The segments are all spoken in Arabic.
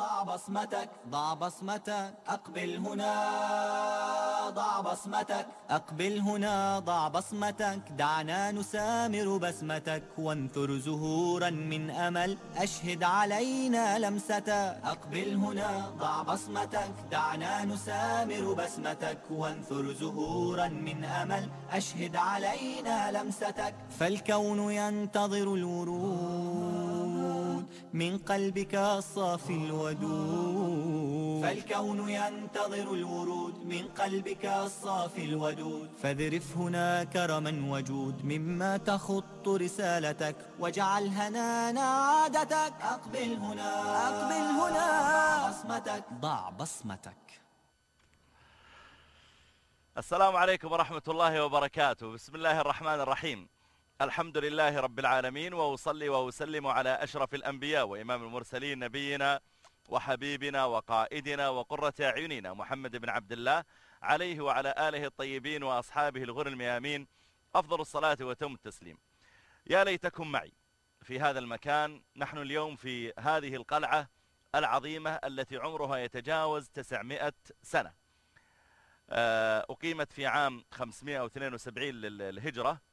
ضع بصمتك. ضع بصمتك. أقبل هنا. ضع بصمتك. أقبل هنا. ضع بصمتك. دعنا نسامر بسمتك وانثر زهورا من أمل. أشهد علينا لمستك أقبل هنا. ضع بصمتك. دعنا نسامر بسمتك وانثر زهورا من أمل. أشهد علينا لمستك. فالكون ينتظر الورود. من قلبك الصافي الودود. فالكون ينتظر الورود. من قلبك الصافي الودود. فاذرف هنا كرما وجود. مما تخط رسالتك. واجعل هنانا عادتك. أقبل هنا. أقبل هنا. بصمتك. ضع بصمتك. السلام عليكم ورحمة الله وبركاته. بسم الله الرحمن الرحيم. الحمد لله رب العالمين وأصلي وأسلم على أشرف الأنبياء وإمام المرسلين نبينا وحبيبنا وقائدنا وقرة أعيننا محمد بن عبد الله عليه وعلى آله الطيبين وأصحابه الغر الميامين. أفضل الصلاة وتم التسليم. يا ليتكم معي في هذا المكان. نحن اليوم في هذه القلعة العظيمة التي عمرها يتجاوز 900 سنة. آه، أقيمت في عام 572 للهجرة.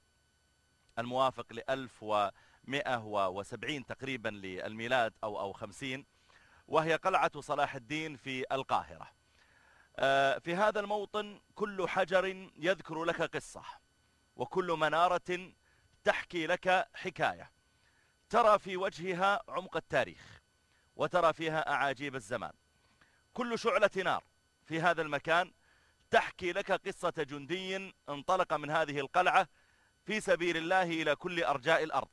الموافق ل 1170 تقريبا للميلاد أو أو 50 وهي قلعة صلاح الدين في القاهرة. آه، في هذا الموطن كل حجر يذكر لك قصة وكل منارة تحكي لك حكاية. ترى في وجهها عمق التاريخ وترى فيها أعاجيب الزمان. كل شعلة نار في هذا المكان تحكي لك قصة جندي انطلق من هذه القلعة في سبيل الله إلى كل أرجاء الأرض.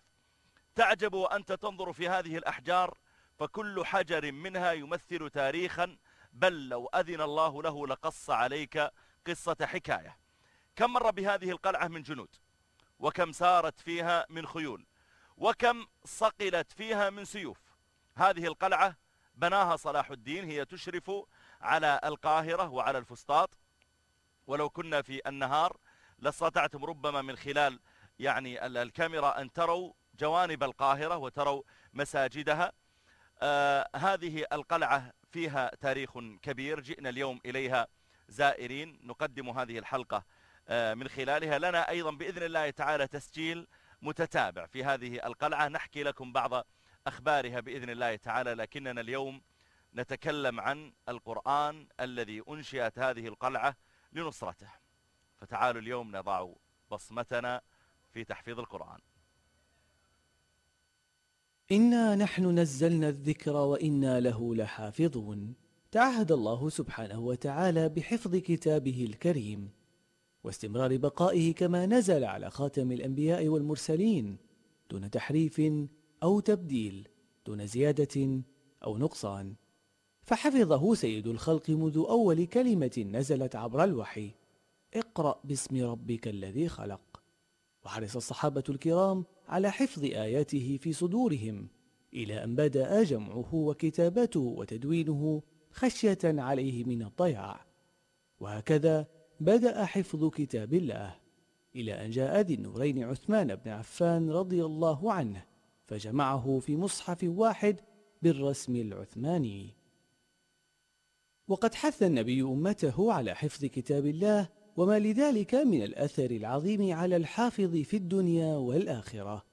تعجب وأنت تنظر في هذه الأحجار فكل حجر منها يمثل تاريخا بل لو أذن الله له لقص عليك قصة حكاية. كم مر بهذه القلعة من جنود؟ وكم سارت فيها من خيول؟ وكم صقلت فيها من سيوف؟ هذه القلعة بناها صلاح الدين هي تشرف على القاهرة وعلى الفسطاط. ولو كنا في النهار لاستطعتم ربما من خلال يعني الكاميرا أن تروا جوانب القاهرة وتروا مساجدها. آه هذه القلعة فيها تاريخ كبير جئنا اليوم إليها زائرين. نقدم هذه الحلقة آه من خلالها. لنا أيضا بإذن الله تعالى تسجيل متتابع في هذه القلعة. نحكي لكم بعض أخبارها بإذن الله تعالى لكننا اليوم نتكلم عن القرآن الذي أنشئت هذه القلعة لنصرته. فتعالوا اليوم نضع بصمتنا في تحفيظ القرآن. إنا نحن نزلنا الذكر وإنا له لحافظون. تعهد الله سبحانه وتعالى بحفظ كتابه الكريم واستمرار بقائه كما نزل على خاتم الأنبياء والمرسلين دون تحريف أو تبديل دون زيادة أو نقصان. فحفظه سيد الخلق منذ أول كلمة نزلت عبر الوحي. اقرأ باسم ربك الذي خلق. وحرص الصحابة الكرام على حفظ آياته في صدورهم إلى أن بدأ جمعه وكتابته وتدوينه خشية عليه من الضياع. وهكذا بدأ حفظ كتاب الله إلى أن جاء ذي النورين عثمان بن عفان رضي الله عنه فجمعه في مصحف واحد بالرسم العثماني. وقد حث النبي أمته على حفظ كتاب الله وما لذلك من الأثر العظيم على الحافظ في الدنيا والآخرة.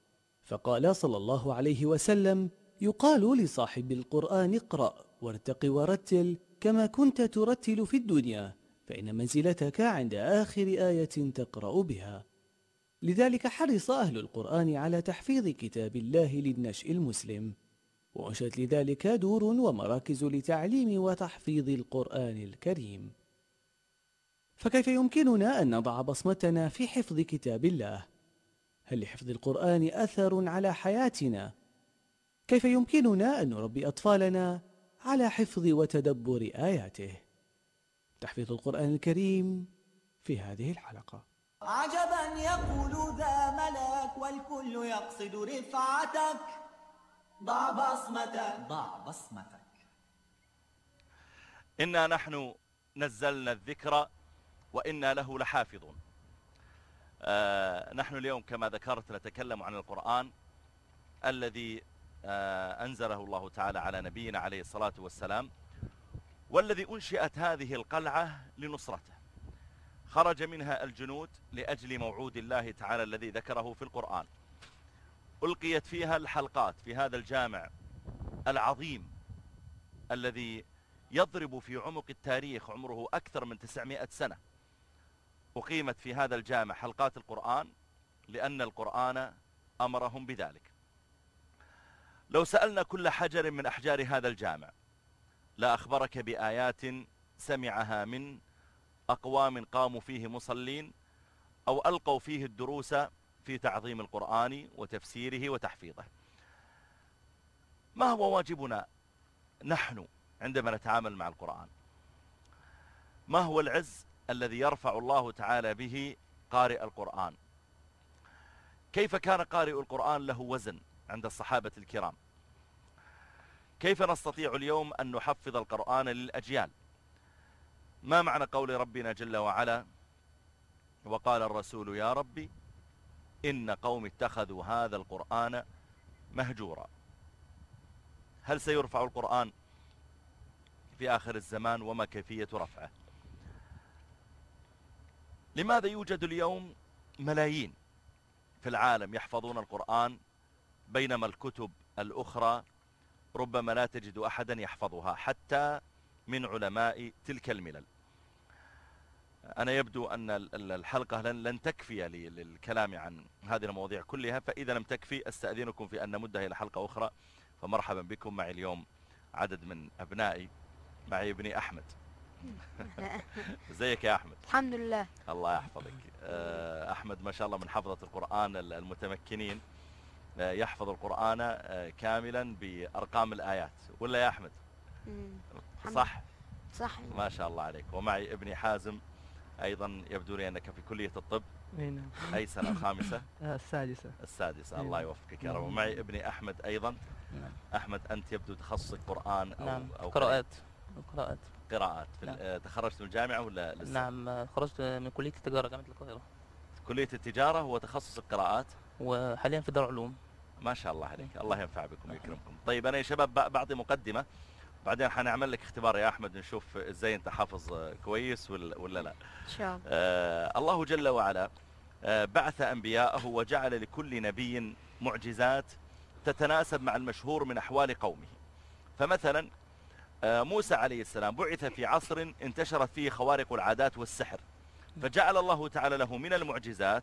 فقال صلى الله عليه وسلم يقال لصاحب القرآن اقرأ وارتق ورتل كما كنت ترتل في الدنيا فإن منزلتك عند آخر آية تقرأ بها. لذلك حرص أهل القرآن على تحفيظ كتاب الله للنشء المسلم. وأنشأت لذلك دور ومراكز لتعليم وتحفيظ القرآن الكريم. فكيف يمكننا أن نضع بصمتنا في حفظ كتاب الله؟ هل لحفظ القرآن أثر على حياتنا؟ كيف يمكننا أن نربي أطفالنا على حفظ وتدبر آياته؟ تحفيظ القرآن الكريم في هذه الحلقة عجبا يقول ذا ملك والكل يقصد رفعتك ضع بصمتك ضع بصمتك إنا نحن نزلنا الذكر وإنا له لحافظون. آه نحن اليوم كما ذكرت نتكلم عن القرآن الذي آه، أنزله الله تعالى على نبينا عليه الصلاة والسلام والذي أنشئت هذه القلعة لنصرته. خرج منها الجنود لأجل موعود الله تعالى الذي ذكره في القرآن. ألقيت فيها الحلقات في هذا الجامع العظيم الذي يضرب في عمق التاريخ عمره أكثر من 900 سنة. أقيمت في هذا الجامع حلقات القرآن لأن القرآن أمرهم بذلك. لو سألنا كل حجر من أحجار هذا الجامع لا أخبرك بآيات سمعها من أقوام قاموا فيه مصلين أو ألقوا فيه الدروس في تعظيم القرآن وتفسيره وتحفيظه. ما هو واجبنا نحن عندما نتعامل مع القرآن؟ ما هو العز الذي يرفع الله تعالى به قارئ القرآن. كيف كان قارئ القرآن له وزن عند الصحابة الكرام؟ كيف نستطيع اليوم أن نحفظ القرآن للأجيال؟ ما معنى قول ربنا جل وعلا؟ وقال الرسول يا ربي إن قوم اتخذوا هذا القرآن مهجورا. هل سيرفع القرآن في آخر الزمان وما كيفية رفعه؟ لماذا يوجد اليوم ملايين في العالم يحفظون القرآن بينما الكتب الأخرى ربما لا تجد أحدا يحفظها حتى من علماء تلك الملل؟ أنا يبدو أن الحلقة لن, تكفي للكلام عن هذه المواضيع كلها فإذا لم تكفي أستأذنكم في أن نمدها إلى حلقة أخرى فمرحبا بكم. معي اليوم عدد من أبنائي معي ابني أحمد. ازيك يا أحمد؟ الحمد لله. الله يحفظك. آه، أحمد ما شاء الله من حفظة القرآن المتمكنين. آه، يحفظ القرآن آه، كاملا بأرقام الآيات. ولا يا أحمد؟ صح؟ صح. ما شاء الله عليك. ومعي ابني حازم أيضا يبدو لي أنك في كلية الطب. نعم. أي سنة؟ الخامسة؟ السادسة. السادسة. الله يوفقك يا رب. ومعي ابني أحمد أيضا. نعم. أحمد أنت يبدو تخصصك قرآن أو, نعم. أو قراءات. قراءات. قراءات في نعم. نعم. تخرجت من الجامعة ولا لسه؟ نعم خرجت من كلية التجارة جامعة القاهرة. كلية التجارة هو تخصص القراءات؟ وحاليا في دار علوم ما شاء الله عليك الله ينفع بكم ويكرمكم. طيب أنا يا شباب بعطي مقدمة بعدين حنعمل لك اختبار يا أحمد نشوف إزاي أنت حافظ كويس ولا, ولا لا. إن شاء الله. آه الله جل وعلا آه بعث أنبياءه وجعل لكل نبي معجزات تتناسب مع المشهور من أحوال قومه. فمثلا آه موسى عليه السلام بعث في عصر انتشرت فيه خوارق العادات والسحر. فجعل الله تعالى له من المعجزات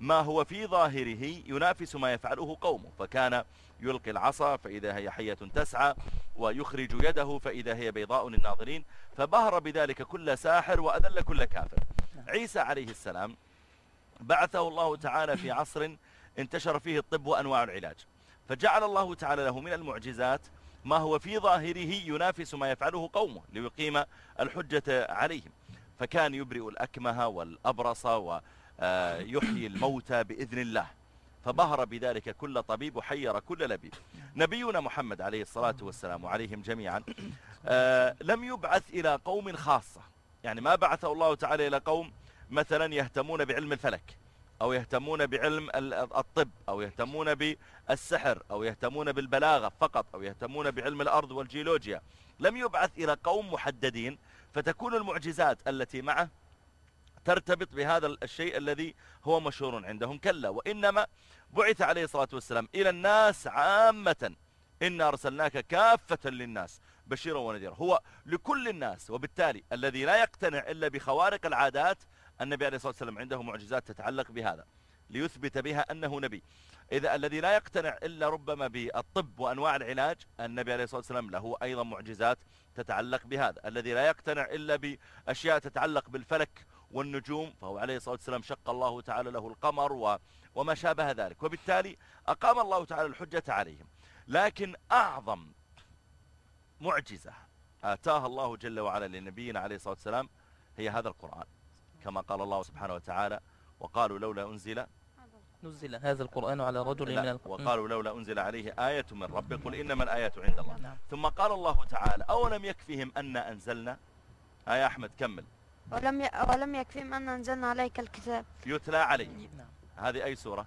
ما هو في ظاهره ينافس ما يفعله قومه. فكان يلقي العصا فإذا هي حية تسعى ويخرج يده فإذا هي بيضاء للناظرين. فبهر بذلك كل ساحر وأذل كل كافر. عيسى عليه السلام بعثه الله تعالى في عصر انتشر فيه الطب وأنواع العلاج. فجعل الله تعالى له من المعجزات ما هو في ظاهره ينافس ما يفعله قومه ليقيم الحجة عليهم. فكان يبرئ الأكمه والأبرص ويحيي الموتى بإذن الله. فبهر بذلك كل طبيب وحير كل لبيب نبينا محمد عليه الصلاة والسلام وعليهم جميعا آه، لم يبعث إلى قوم خاصة. يعني ما بعثه الله تعالى إلى قوم مثلا يهتمون بعلم الفلك. أو يهتمون بعلم الطب أو يهتمون بالسحر أو يهتمون بالبلاغة فقط أو يهتمون بعلم الأرض والجيولوجيا. لم يبعث إلى قوم محددين فتكون المعجزات التي معه ترتبط بهذا الشيء الذي هو مشهور عندهم كلا. وإنما بعث عليه الصلاة والسلام إلى الناس عامة. إنا أرسلناك كافة للناس بشيرا ونذيرا. هو لكل الناس وبالتالي الذي لا يقتنع إلا بخوارق العادات النبي عليه الصلاة والسلام عنده معجزات تتعلق بهذا ليثبت بها أنه نبي. إذا الذي لا يقتنع إلا ربما بالطب وأنواع العلاج النبي عليه الصلاة والسلام له أيضا معجزات تتعلق بهذا. الذي لا يقتنع إلا بأشياء تتعلق بالفلك والنجوم فهو عليه الصلاة والسلام شق الله تعالى له القمر وما شابه ذلك. وبالتالي أقام الله تعالى الحجة عليهم. لكن أعظم معجزة آتاها الله جل وعلا لنبينا عليه الصلاة والسلام هي هذا القرآن. كما قال الله سبحانه وتعالى وقالوا لولا أنزل نزل هذا القرآن على رجل من الق... وقالوا لولا أنزل عليه آية من ربك قل إنما الآيات عند الله. نعم. ثم قال الله تعالى أولم يكفهم أن أنزلنا؟ آية أحمد كمل. ولم ي... ولم يكفيهم أن أنزلنا عليك الكتاب. يتلى عليه. نعم. هذه أي سورة؟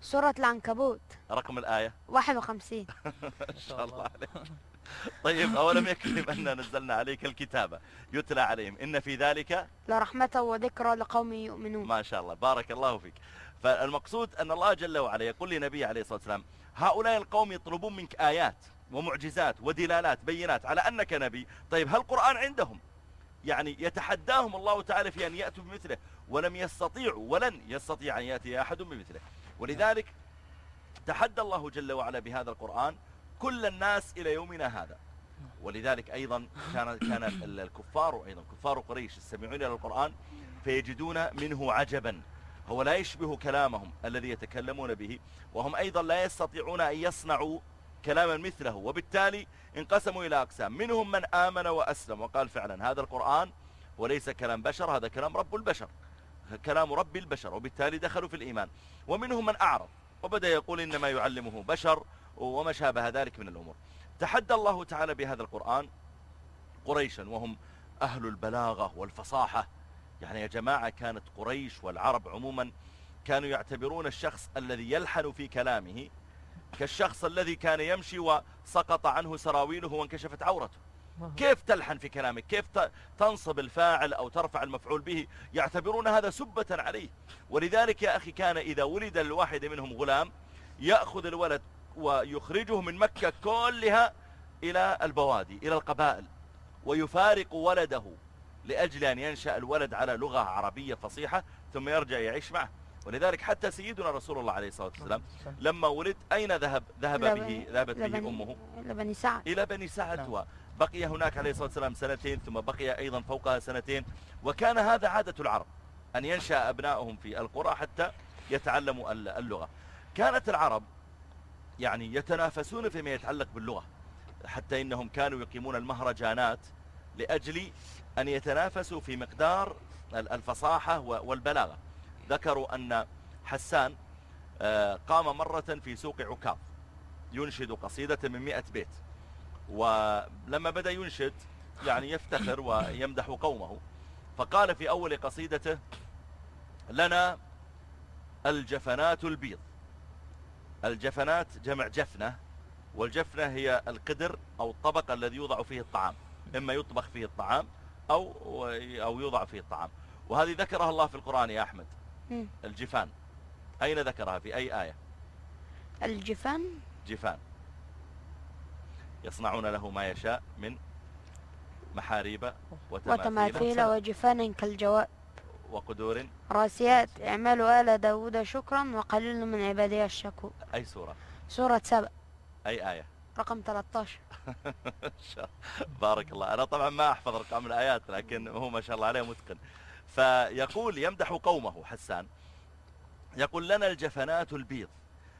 سورة العنكبوت. رقم الآية؟ 51 ما شاء الله عليك. طيب أولم يكفي أننا نزلنا عليك الكتابة يتلى عليهم. إن في ذلك لرحمة وذكرى لقوم يؤمنون. ما شاء الله بارك الله فيك. فالمقصود أن الله جل وعلا يقول لنبي عليه الصلاة والسلام هؤلاء القوم يطلبون منك آيات ومعجزات ودلالات بينات على أنك نبي. طيب هل القرآن عندهم؟ يعني يتحداهم الله تعالى في أن يأتوا بمثله ولم يستطيعوا ولن يستطيع أن يأتي أحد بمثله. ولذلك تحدى الله جل وعلا بهذا القرآن كل الناس إلى يومنا هذا. ولذلك أيضا كان كان الكفار أيضا كفار قريش يستمعون إلى القرآن فيجدون منه عجبا. هو لا يشبه كلامهم الذي يتكلمون به وهم أيضا لا يستطيعون أن يصنعوا كلاما مثله. وبالتالي انقسموا إلى أقسام. منهم من آمن وأسلم وقال فعلا هذا القرآن وليس كلام بشر هذا كلام رب البشر كلام رب البشر. وبالتالي دخلوا في الإيمان. ومنهم من أعرض وبدأ يقول إنما يعلمه بشر وما شابه ذلك من الأمور. تحدى الله تعالى بهذا القرآن قريشا وهم أهل البلاغة والفصاحة. يعني يا جماعة كانت قريش والعرب عموما كانوا يعتبرون الشخص الذي يلحن في كلامه كالشخص الذي كان يمشي وسقط عنه سراويله وانكشفت عورته. كيف تلحن في كلامك؟ كيف تنصب الفاعل أو ترفع المفعول به؟ يعتبرون هذا سبة عليه. ولذلك يا أخي كان إذا ولد الواحد منهم غلام يأخذ الولد ويخرجه من مكة كلها إلى البوادي إلى القبائل ويفارق ولده لأجل أن ينشأ الولد على لغة عربية فصيحة ثم يرجع يعيش معه. ولذلك حتى سيدنا رسول الله عليه الصلاة والسلام لما ولد أين ذهب؟ ذهب به ذهبت به أمه. إلى بني سعد. إلى بني سعد نعم. وبقي هناك عليه الصلاة والسلام سنتين ثم بقي أيضا فوقها سنتين. وكان هذا عادة العرب أن ينشأ أبنائهم في القرى حتى يتعلموا اللغة. كانت العرب يعني يتنافسون فيما يتعلق باللغة حتى إنهم كانوا يقيمون المهرجانات لأجل أن يتنافسوا في مقدار الفصاحة والبلاغة. ذكروا أن حسان آه، قام مرة في سوق عكاظ ينشد قصيدة من مئة بيت. ولما بدأ ينشد يعني يفتخر ويمدح قومه فقال في أول قصيدته لنا الجفنات البيض. الجفنات جمع جفنة والجفنة هي القدر أو الطبق الذي يوضع فيه الطعام. إما يطبخ فيه الطعام أو, أو يوضع فيه الطعام. وهذه ذكرها الله في القرآن يا أحمد. الجفان. أين ذكرها؟ في أي آية؟ الجفان؟ جفان. يصنعون له ما يشاء من محاريب وتماثيل, وتماثيل وجفان كالجواب وقدور. راسيات اعملوا آل داود شكرا وقليل من عبادي الشكور أي سورة؟ سورة سبع. أي آية؟ رقم 13 بارك الله. أنا طبعا ما أحفظ أرقام الآيات لكن هو ما شاء الله عليه متقن. فيقول يمدح قومه حسان. يقول لنا الجفنات البيض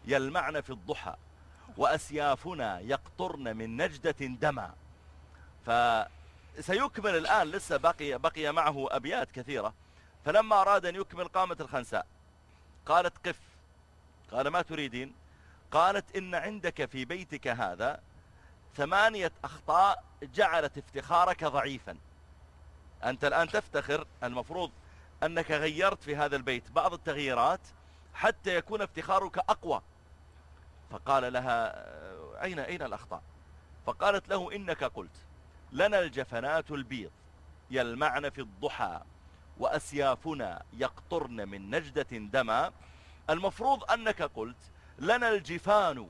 يلمعن في الضحى وأسيافنا يقطرن من نجدة دما. فسيكمل الآن لسه بقي, بقي معه أبيات كثيرة. فلما أراد أن يكمل قامت الخنساء. قالت قف. قال ما تريدين؟ قالت إن عندك في بيتك هذا ثمانية أخطاء جعلت افتخارك ضعيفا. أنت الآن تفتخر المفروض أنك غيرت في هذا البيت بعض التغييرات حتى يكون افتخارك أقوى. فقال لها أين أين الأخطاء؟ فقالت له إنك قلت لنا الجفنات البيض يلمعن في الضحى. وأسيافنا يقطرن من نجدة دما. المفروض أنك قلت لنا الجفان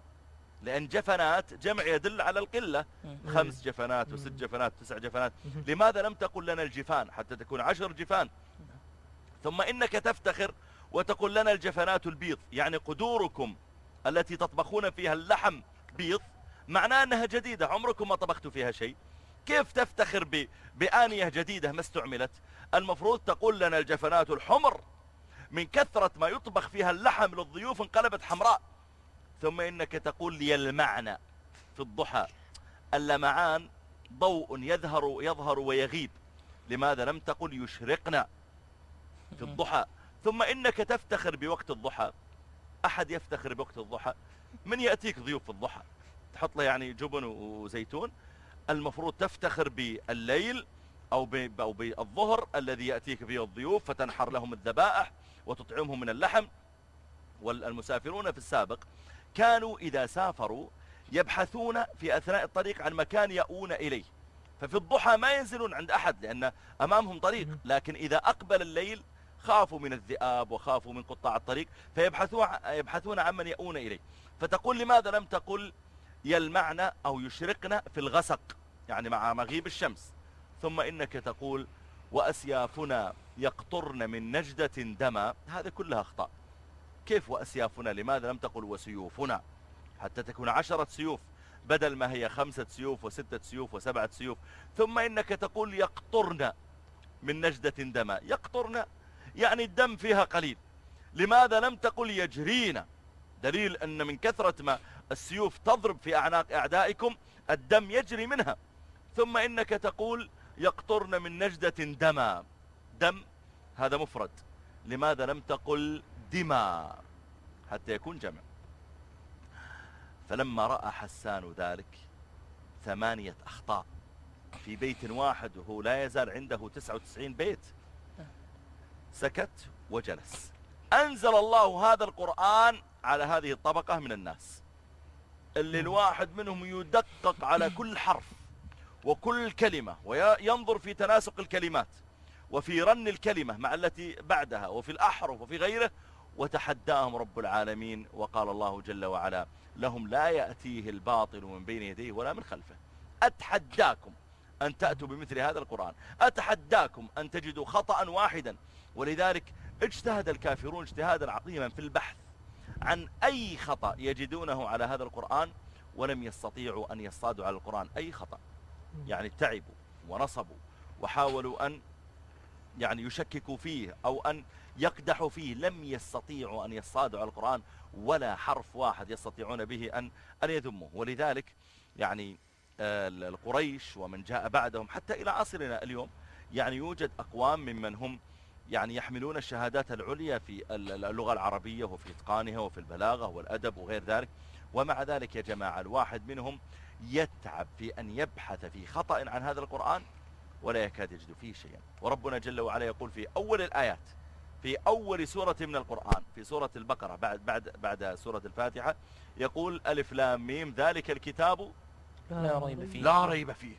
لأن جفنات جمع يدل على القلة. خمس جفنات وست جفنات تسع جفنات. لماذا لم تقل لنا الجفان حتى تكون عشر جفان؟ ثم إنك تفتخر وتقول لنا الجفنات البيض يعني قدوركم التي تطبخون فيها اللحم بيض معناه أنها جديدة. عمركم ما طبختوا فيها شيء. كيف تفتخر بآنية جديدة ما استعملت؟ المفروض تقول لنا الجفنات الحمر من كثرة ما يطبخ فيها اللحم للضيوف انقلبت حمراء. ثم إنك تقول لي المعنى في الضحى. اللمعان ضوء يظهر يظهر ويغيب. لماذا لم تقل يشرقنا في الضحى؟ ثم إنك تفتخر بوقت الضحى. أحد يفتخر بوقت الضحى؟ من يأتيك ضيوف في الضحى؟ تحط له يعني جبن وزيتون. المفروض تفتخر بالليل أو بالظهر الذي يأتيك فيه الضيوف فتنحر لهم الذبائح وتطعمهم من اللحم. والمسافرون في السابق كانوا إذا سافروا يبحثون في أثناء الطريق عن مكان يأون إليه. ففي الضحى ما ينزلون عند أحد لأن أمامهم طريق. لكن إذا أقبل الليل خافوا من الذئاب وخافوا من قطاع الطريق فيبحثون يبحثون عن من يؤون إليه. فتقول لماذا لم تقل يلمعن أو يشرقن في الغسق؟ يعني مع مغيب الشمس. ثم إنك تقول وأسيافنا يقطرن من نجدة دما. هذه كلها أخطاء. كيف وأسيافنا؟ لماذا لم تقل وسيوفنا؟ حتى تكون عشرة سيوف بدل ما هي خمسة سيوف وستة سيوف وسبعة سيوف. ثم إنك تقول يقطرن من نجدة دما. يقطرن يعني الدم فيها قليل. لماذا لم تقل يجرين؟ دليل أن من كثرة ما السيوف تضرب في أعناق أعدائكم الدم يجري منها. ثم إنك تقول يقطرن من نجدة دما. دم هذا مفرد. لماذا لم تقل دما؟ حتى يكون جمع. فلما رأى حسان ذلك ثمانية أخطاء. في بيت واحد وهو لا يزال عنده 99 بيت. سكت وجلس. أنزل الله هذا القرآن على هذه الطبقة من الناس. اللي الواحد منهم يدقق على كل حرف. وكل كلمة وينظر في تناسق الكلمات وفي رن الكلمة مع التي بعدها وفي الأحرف وفي غيره وتحداهم رب العالمين وقال الله جل وعلا لهم لا يأتيه الباطل من بين يديه ولا من خلفه. أتحداكم أن تأتوا بمثل هذا القرآن. أتحداكم أن تجدوا خطأ واحدا. ولذلك اجتهد الكافرون اجتهادا عظيما في البحث عن أي خطأ يجدونه على هذا القرآن ولم يستطيعوا أن يصطادوا على القرآن. أي خطأ. يعني تعبوا ونصبوا وحاولوا أن يعني يشككوا فيه أو أن يقدحوا فيه لم يستطيعوا أن يصطادوا على القرآن ولا حرف واحد يستطيعون به أن, أن يذموه. ولذلك يعني آه، القريش ومن جاء بعدهم حتى إلى عصرنا اليوم يعني يوجد أقوام ممن هم يعني يحملون الشهادات العليا في اللغة العربية وفي إتقانها وفي البلاغة والأدب وغير ذلك. ومع ذلك يا جماعة الواحد منهم يتعب في أن يبحث في خطأ عن هذا القرآن ولا يكاد يجد فيه شيئا. وربنا جل وعلا يقول في أول الآيات في أول سورة من القرآن في سورة البقرة بعد, بعد, بعد سورة الفاتحة يقول ألف لام ميم ذلك الكتاب لا ريب فيه. لا ريب فيه.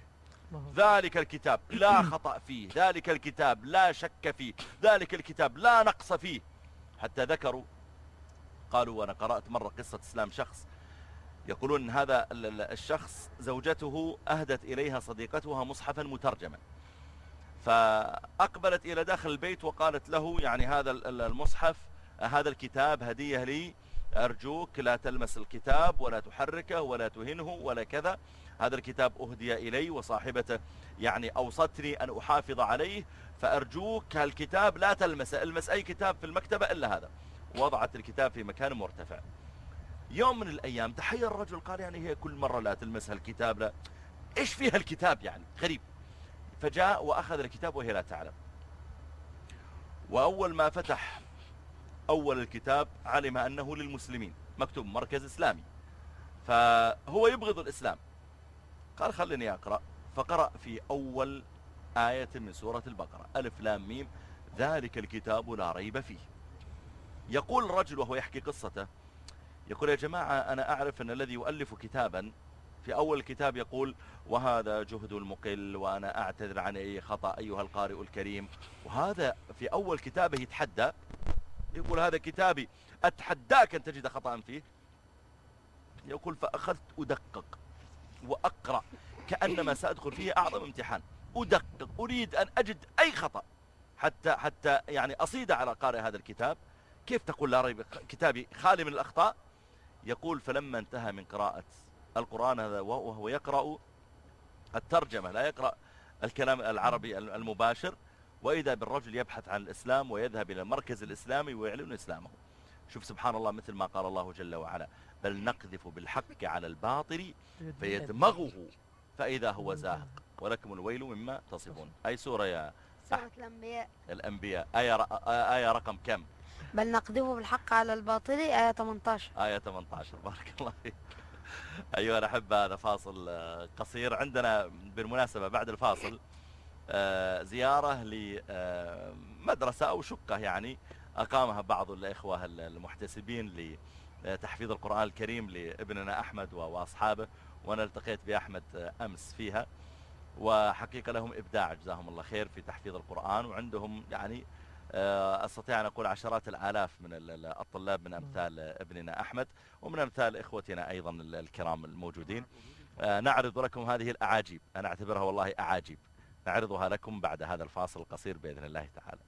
ذلك الكتاب لا خطأ فيه. ذلك الكتاب لا شك فيه. ذلك الكتاب لا نقص فيه. حتى ذكروا قالوا وأنا قرأت مرة قصة إسلام شخص يقولون هذا الشخص زوجته أهدت إليها صديقتها مصحفا مترجما. فأقبلت إلى داخل البيت وقالت له يعني هذا المصحف هذا الكتاب هدية لي أرجوك لا تلمس الكتاب ولا تحركه ولا تهنه ولا كذا. هذا الكتاب أهدي إلي وصاحبته يعني أوصتني أن أحافظ عليه فأرجوك هالكتاب لا تلمسه المس أي كتاب في المكتبة إلا هذا. وضعت الكتاب في مكان مرتفع. يوم من الأيام تحير الرجل قال يعني هي كل مرة لا تلمس هالكتاب لا. إيش فيها الكتاب يعني؟ غريب. فجاء وأخذ الكتاب وهي لا تعلم. وأول ما فتح أول الكتاب علم أنه للمسلمين. مكتوب مركز إسلامي. فهو يبغض الإسلام. قال خليني أقرأ. فقرأ في أول آية من سورة البقرة. ألف لام ميم. ذلك الكتاب لا ريب فيه. يقول الرجل وهو يحكي قصته يقول يا جماعة أنا أعرف أن الذي يؤلف كتابا في أول الكتاب يقول وهذا جهد المقل وأنا أعتذر عن أي خطأ أيها القارئ الكريم. وهذا في أول كتابه يتحدى. يقول هذا كتابي أتحداك أن تجد خطأ فيه؟ يقول فأخذت أدقق وأقرأ كأنما سأدخل فيه أعظم امتحان. أدقق أريد أن أجد أي خطأ. حتى حتى يعني أصيد على قارئ هذا الكتاب. كيف تقول لا ريب كتابي خالي من الأخطاء؟ يقول فلما انتهى من قراءة القرآن هذا وهو يقرأ الترجمة لا يقرأ الكلام العربي المباشر وإذا بالرجل يبحث عن الإسلام ويذهب إلى المركز الإسلامي ويعلن إسلامه. شوف سبحان الله مثل ما قال الله جل وعلا بل نقذف بالحق على الباطل فيدمغه فإذا هو زاهق. ولكم الويل مما تصفون. أي سورة يا سورة الأنبياء. الأنبياء؟ آية, آية رقم كم؟ بل نقذف بالحق على الباطل آية 18 آية 18 بارك الله فيك. أيها الأحبة هذا فاصل آه، قصير. عندنا بالمناسبة بعد الفاصل آه، زيارة لمدرسة أو شقة يعني أقامها بعض الإخوة المحتسبين لتحفيظ القرآن الكريم لابننا أحمد وأصحابه وأنا التقيت بأحمد أمس فيها. وحقيقة لهم إبداع جزاهم الله خير في تحفيظ القرآن. وعندهم يعني آه، أستطيع أن أقول عشرات الآلاف من الطلاب من أمثال ابننا أحمد ومن أمثال إخوتنا أيضا الكرام الموجودين. آه، نعرض لكم هذه الأعاجيب. أنا أعتبرها والله أعاجيب. نعرضها لكم بعد هذا الفاصل القصير بإذن الله تعالى.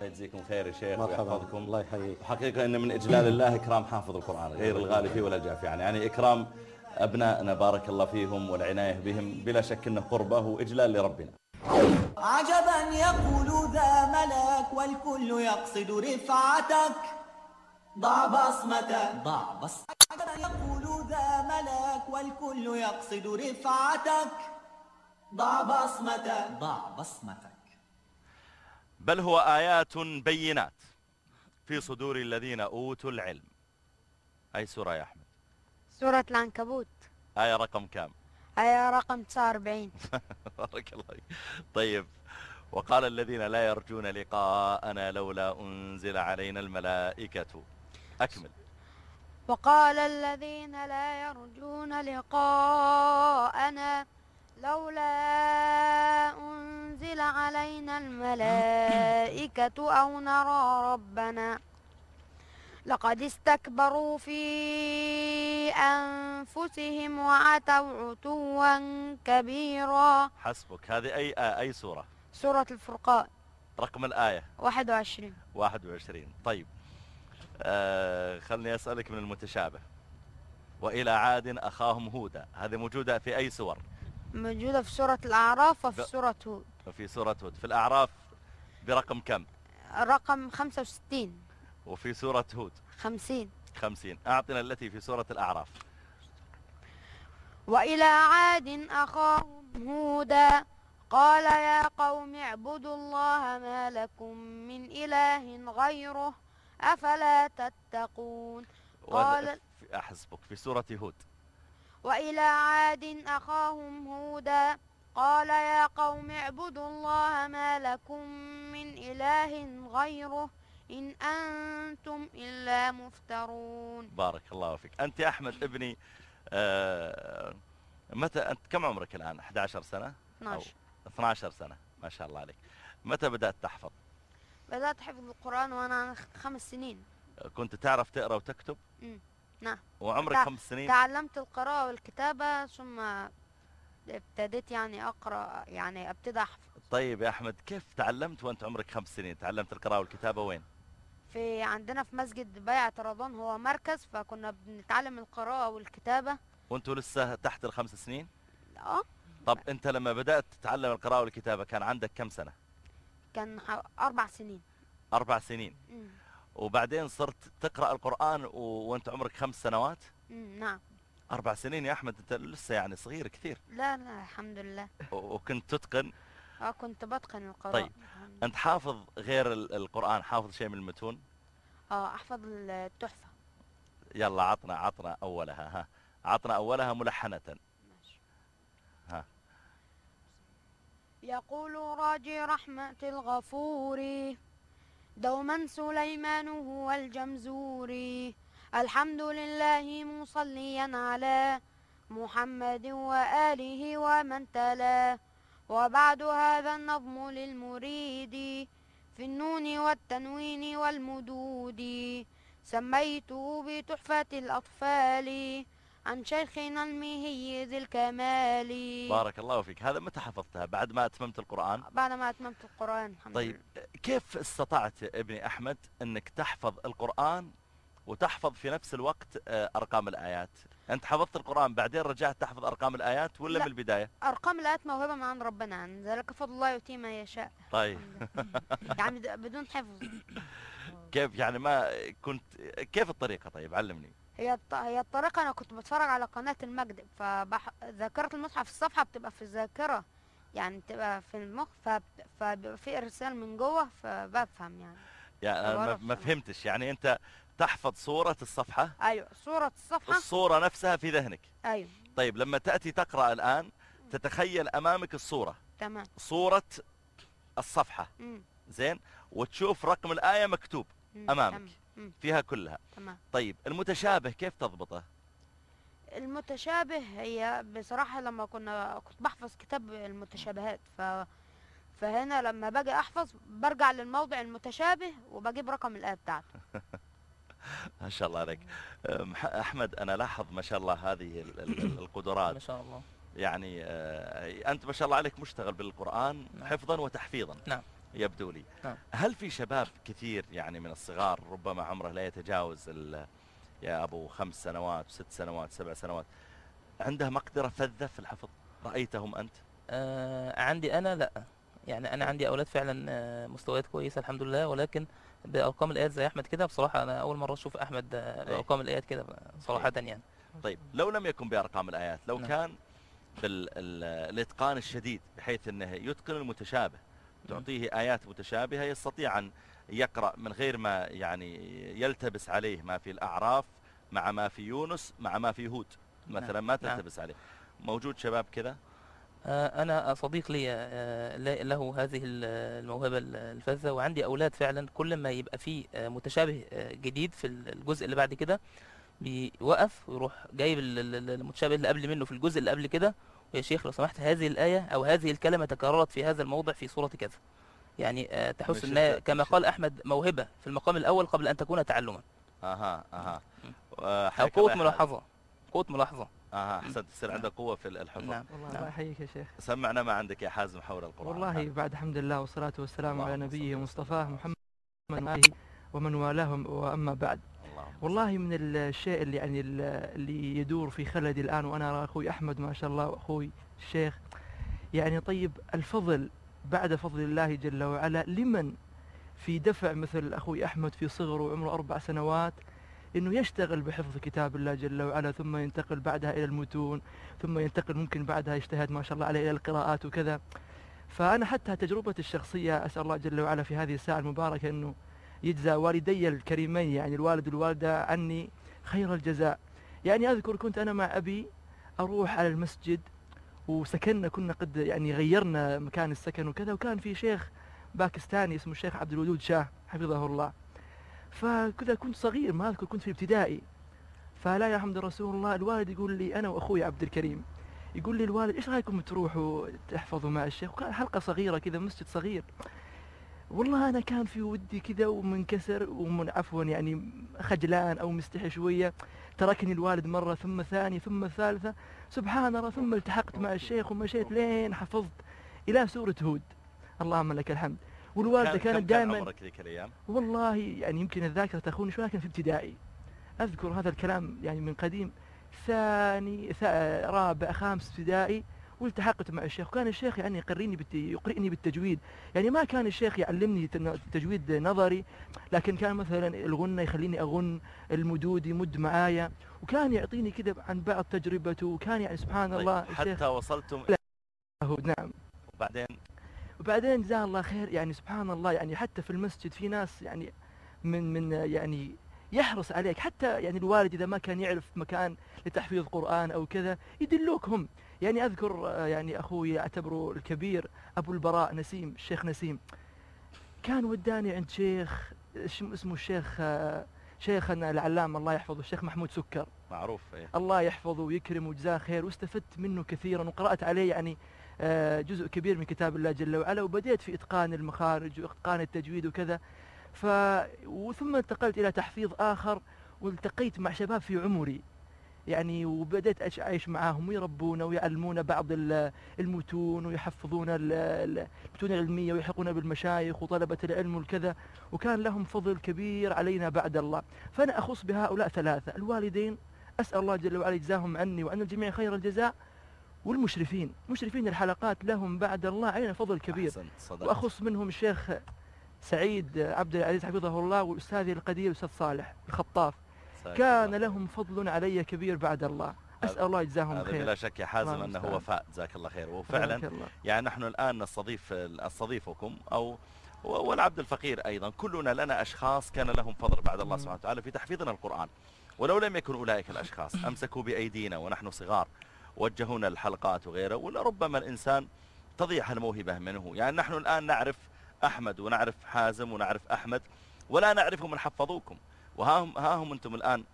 يجزيكم خير يا شيخ ويحفظكم. الله يحييك. وحقيقة أن من إجلال الله إكرام حافظ القرآن غير الغالي فيه ولا جاف يعني يعني إكرام أبنائنا بارك الله فيهم والعناية بهم بلا شك أنه قربة وإجلال لربنا. عجبا يقول ذا ملك والكل يقصد رفعتك. ضع بصمة ضع بصمة عجبا يقول ذا ملك والكل يقصد رفعتك. ضع بصمة ضع بصمتك. بل هو آيات بينات في صدور الذين أوتوا العلم. أي سورة يا أحمد؟ سورة العنكبوت. آية رقم كام؟ آية رقم 49 بارك الله طيب وقال الذين لا يرجون لقاءنا لولا أنزل علينا الملائكة. أكمل. وقال الذين لا يرجون لقاءنا لولا أنزل علينا الملائكة أو نرى ربنا. لقد استكبروا في أنفسهم وعتوا عتوا كبيرا. حسبك. هذه أي آه أي سورة؟ سورة الفرقان. رقم الآية؟ 21 21 طيب. آه خلني أسألك من المتشابه. وإلى عاد أخاهم هودا. هذه موجودة في أي سور؟ موجودة في سورة الأعراف وفي سورة هود. وفي سورة هود. في الأعراف برقم كم؟ رقم 65 وفي سورة هود. 50 50 أعطنا التي في سورة الأعراف. وإلى عاد أخاهم هودا قال يا قوم اعبدوا الله ما لكم من إله غيره أفلا تتقون؟ قال أحسبك. في سورة هود. وإلى عاد أخاهم هودا قال يا قوم اعبدوا الله ما لكم من إله غيره إن أنتم إلا مفترون. بارك الله فيك. أنت يا أحمد ابني آه متى أنت كم عمرك الآن؟ 11 سنة؟ 12 12 سنة. ما شاء الله عليك. متى بدأت تحفظ؟ بدأت حفظ القرآن وأنا خمس سنين. كنت تعرف تقرأ وتكتب؟ مم. نعم. وعمرك خمس سنين؟ تعلمت القراءة والكتابة ثم ابتديت يعني أقرأ يعني ابتدى أحفظ. طيب يا أحمد كيف تعلمت وأنت عمرك خمس سنين؟ تعلمت القراءة والكتابة وين؟ في عندنا في مسجد بيعة رمضان هو مركز فكنا بنتعلم القراءة والكتابة. وانتوا لسه تحت الخمس سنين؟ آه. طب انت لما بدأت تتعلم القراءة والكتابة كان عندك كم سنة؟ كان أربع سنين. أربع سنين. مم. وبعدين صرت تقرأ القرآن و... وانت عمرك خمس سنوات؟ مم. نعم. أربع سنين يا أحمد أنت لسه يعني صغير كثير. لا لا الحمد لله. و... وكنت تتقن؟ آه كنت بتقن القراءة. طيب. أنت حافظ غير القرآن حافظ شيء من المتون؟ آه أحفظ التحفة. يلا عطنا عطنا أولها ها. عطنا أولها ملحنة. ماشي. ها. يقول راجي رحمة الغفور دوما سليمان هو الجمزوري الحمد لله مصليا على محمد وآله ومن تلا. وبعد هذا النظم للمريد في النون والتنوين والمدود. سميته بتحفة الأطفال عن شيخنا المهي ذي الكمال. بارك الله فيك. هذا متى حفظتها؟ بعد ما أتممت القرآن؟ بعد ما أتممت القرآن الحمد طيب كيف استطعت ابني أحمد أنك تحفظ القرآن وتحفظ في نفس الوقت آه، أرقام الآيات؟ أنت حفظت القرآن بعدين رجعت تحفظ أرقام الآيات ولا لا. من البداية أرقام الآيات موهبة من عند ربنا يعني ذلك فضل الله يؤتيه من يشاء طيب يعني بدون حفظ كيف يعني ما كنت كيف الطريقة طيب علمني هي. هي الطريقة أنا كنت بتفرج على قناة المجد فذاكرة المصحف الصفحة بتبقى في الذاكرة يعني بتبقى في المخ فب... فبيبقى في إرسال من جوه فبفهم يعني يعني ما-. فهمتش يعني أنت تحفظ صورة الصفحة؟ أيوة صورة الصفحة. الصورة نفسها في ذهنك. أيوة. طيب لما تأتي تقرأ الآن تتخيل أمامك الصورة. تمام. صورة الصفحة. مم. زين؟ وتشوف رقم الآية مكتوب مم، أمامك. تمام. مم، فيها كلها. تمام. طيب المتشابه كيف تضبطه؟ المتشابه هي بصراحة لما كنا كنت بحفظ كتاب المتشابهات. ف فهنا لما باجي أحفظ برجع للموضع المتشابه وبجيب رقم الآية بتاعته. ما شاء الله عليك. أحمد أنا لاحظ ما شاء الله هذه ال- ال- ما القدرات. شاء الله. يعني آه، أنت ما شاء الله عليك مشتغل بالقرآن نعم. حفظا وتحفيظا. نعم. يبدو لي. نعم. هل في شباب كثير يعني من الصغار ربما عمره لا يتجاوز يا أبو خمس سنوات ست سنوات سبع سنوات عنده مقدرة فذة في الحفظ؟ رأيتهم أنت؟ آه عندي أنا لا. يعني أنا عندي أولاد فعلا آه، مستويات كويسة الحمد لله ولكن بأرقام الإيات زي أحمد كده بصراحة أنا أول مرة أشوف أحمد. بأرقام الإيات كده صراحة يعني. طيب. لو لم يكن بأرقام الآيات لو نعم. كان بالإتقان الشديد بحيث أنه يتقن المتشابه تعطيه آيات متشابهة يستطيع أن يقرأ من غير ما يعني يلتبس عليه ما في الأعراف مع ما في يونس مع ما في هود مثلا ما نعم. تلتبس عليه. موجود شباب كذا؟ أنا صديق لي آه، له هذه ال- الموهبة ال- الفذة وعندي أولاد فعلا كل ما يبقى فيه آه، متشابه آه، جديد في ال- الجزء اللي بعد كده بيوقف ويروح جايب ال- ال- ال- المتشابه اللي قبل منه في الجزء اللي قبل كده ويا شيخ لو سمحت هذه الآية أو هذه الكلمة تكررت في هذا الموضع في سورة كذا يعني آه، تحس أنها كما قال أحمد موهبة في المقام الأول قبل أن تكون تعلما أها أها. آه، أو قوة. ملاحظة قوة ملاحظة أها أحسنت تصير عندك قوة في الحفظ. نعم. والله نعم. الله يحييك يا شيخ. سمعنا ما عندك يا حازم حول القرآن. والله بعد الحمد لله والصلاة والسلام على نبيه مصطفاه محمد وآله ومن والاه وأما بعد. اللهم والله من الشيء اللي يعني ال- اللي يدور في خلدي الآن وأنا أرى أخوي أحمد ما شاء الله وأخوي الشيخ. يعني طيب الفضل بعد فضل الله جل وعلا لمن في دفع مثل أخوي أحمد في صغره وعمره أربع سنوات إنه يشتغل بحفظ كتاب الله جل وعلا ثم ينتقل بعدها إلى المتون ثم ينتقل ممكن بعدها يجتهد ما شاء الله عليه إلى القراءات وكذا. فأنا حتى تجربتي الشخصية أسأل الله جل وعلا في هذه الساعة المباركة إنه يجزى والدي الكريمين يعني الوالد والوالدة عني خير الجزاء. يعني أذكر كنت أنا مع أبي أروح على المسجد وسكننا كنا قد يعني غيرنا مكان السكن وكذا وكان في شيخ باكستاني اسمه الشيخ عبد الودود شاه حفظه الله. فكذا كنت صغير ما اذكر كنت في ابتدائي. فلا يا حمد رسول الله الوالد يقول لي أنا وأخوي عبد الكريم. يقول لي الوالد إيش رأيكم تروحوا تحفظوا مع الشيخ؟ وكان حلقة صغيرة كذا مسجد صغير. والله أنا كان في ودي كذا ومنكسر ومن عفوا يعني خجلان أو مستحي شوية. تركني الوالد مرة ثم ثانية ثم ثالثة. سبحان الله ثم التحقت مع الشيخ ومشيت لين حفظت إلى سورة هود. اللهم لك الحمد. والوالدة كانت كان دائما عمرك ذيك الأيام؟ والله يعني يمكن الذاكرة تخوني شوي لكن في ابتدائي. أذكر هذا الكلام يعني من قديم. ثاني ثا- رابع خامس ابتدائي والتحقت مع الشيخ. وكان الشيخ يعني يقريني بالت... يقرئني بالتجويد. يعني ما كان الشيخ يعلمني تجويد نظري لكن كان مثلا الغنة يخليني أغن المدود يمد معايا. وكان يعطيني كذا عن بعض تجربته وكان يعني سبحان طيب الله الشيخ حتى وصلتم لا. نعم. وبعدين وبعدين جزاه الله خير يعني سبحان الله يعني حتى في المسجد في ناس يعني من من يعني يحرص عليك. حتى يعني الوالد إذا ما كان يعرف مكان لتحفيظ قرآن أو كذا يدلوك هم يعني أذكر آه، يعني أخوي اعتبره الكبير أبو البراء نسيم الشيخ نسيم. كان وداني عند شيخ اسم- اسمه الشيخ آه، شيخنا العلامة الله يحفظه الشيخ محمود سكر. معروف إيه. الله يحفظه ويكرمه وجزاه خير واستفدت منه كثيرا وقرأت عليه يعني جزء كبير من كتاب الله جل وعلا وبديت في إتقان المخارج وإتقان التجويد وكذا. ف وثم انتقلت إلى تحفيظ آخر والتقيت مع شباب في عمري. يعني وبدأت أعيش معاهم ويربونا ويعلمونا بعض ال- المتون ويحفظون ال- ال- المتون العلمية ويلحقون بالمشايخ وطلبة العلم والكذا وكان لهم فضل كبير علينا بعد الله. فأنا أخص بهؤلاء ثلاثة. الوالدين أسأل الله جل وعلا يجزاهم عني وعن الجميع خير الجزاء. والمشرفين مشرفين الحلقات لهم بعد الله علينا فضل كبير. وأخص منهم الشيخ سعيد عبد العزيز حفظه الله والأستاذ القدير الأستاذ صالح الخطاف. كان الله لهم فضل علي كبير بعد الله. أسأل الله يجزاهم خير. بلا شك يا حازم المستعان. وفاء. جزاك الله خير. وفعلا الله. يعني نحن الآن نستضيف نستضيفكم أو والعبد الفقير أيضا. كلنا لنا أشخاص كان لهم فضل بعد الله. سبحانه وتعالى في تحفيظنا القرآن. ولو لم يكن أولئك الأشخاص أمسكوا بأيدينا ونحن صغار. وجهونا الحلقات وغيره ولربما الإنسان تضيع الموهبة منه. يعني نحن الآن نعرف أحمد ونعرف حازم ونعرف أحمد ولا نعرف من حفظوكم. وها هم, ها هم أنتم الآن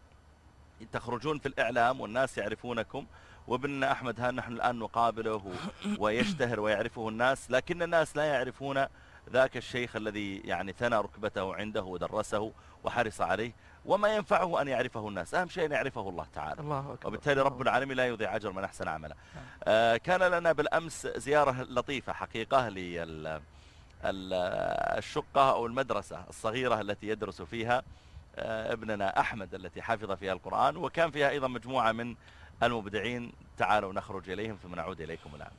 تخرجون في الإعلام والناس يعرفونكم وابن أحمد ها نحن الآن نقابله ويشتهر ويعرفه الناس لكن الناس لا يعرفون ذاك الشيخ الذي يعني ثنى ركبته عنده ودرسه وحرص عليه. وما ينفعه أن يعرفه الناس. أهم شيء أن يعرفه الله تعالى. الله أكبر. وبالتالي رب العالمين لا يضيع أجر من أحسن عملا آه كان لنا بالأمس زيارة لطيفة حقيقة لل ال- الشقة أو المدرسة الصغيرة التي يدرس فيها آه، ابننا أحمد التي حفظ فيها القرآن وكان فيها أيضا مجموعة من المبدعين. تعالوا نخرج إليهم ثم نعود إليكم الآن.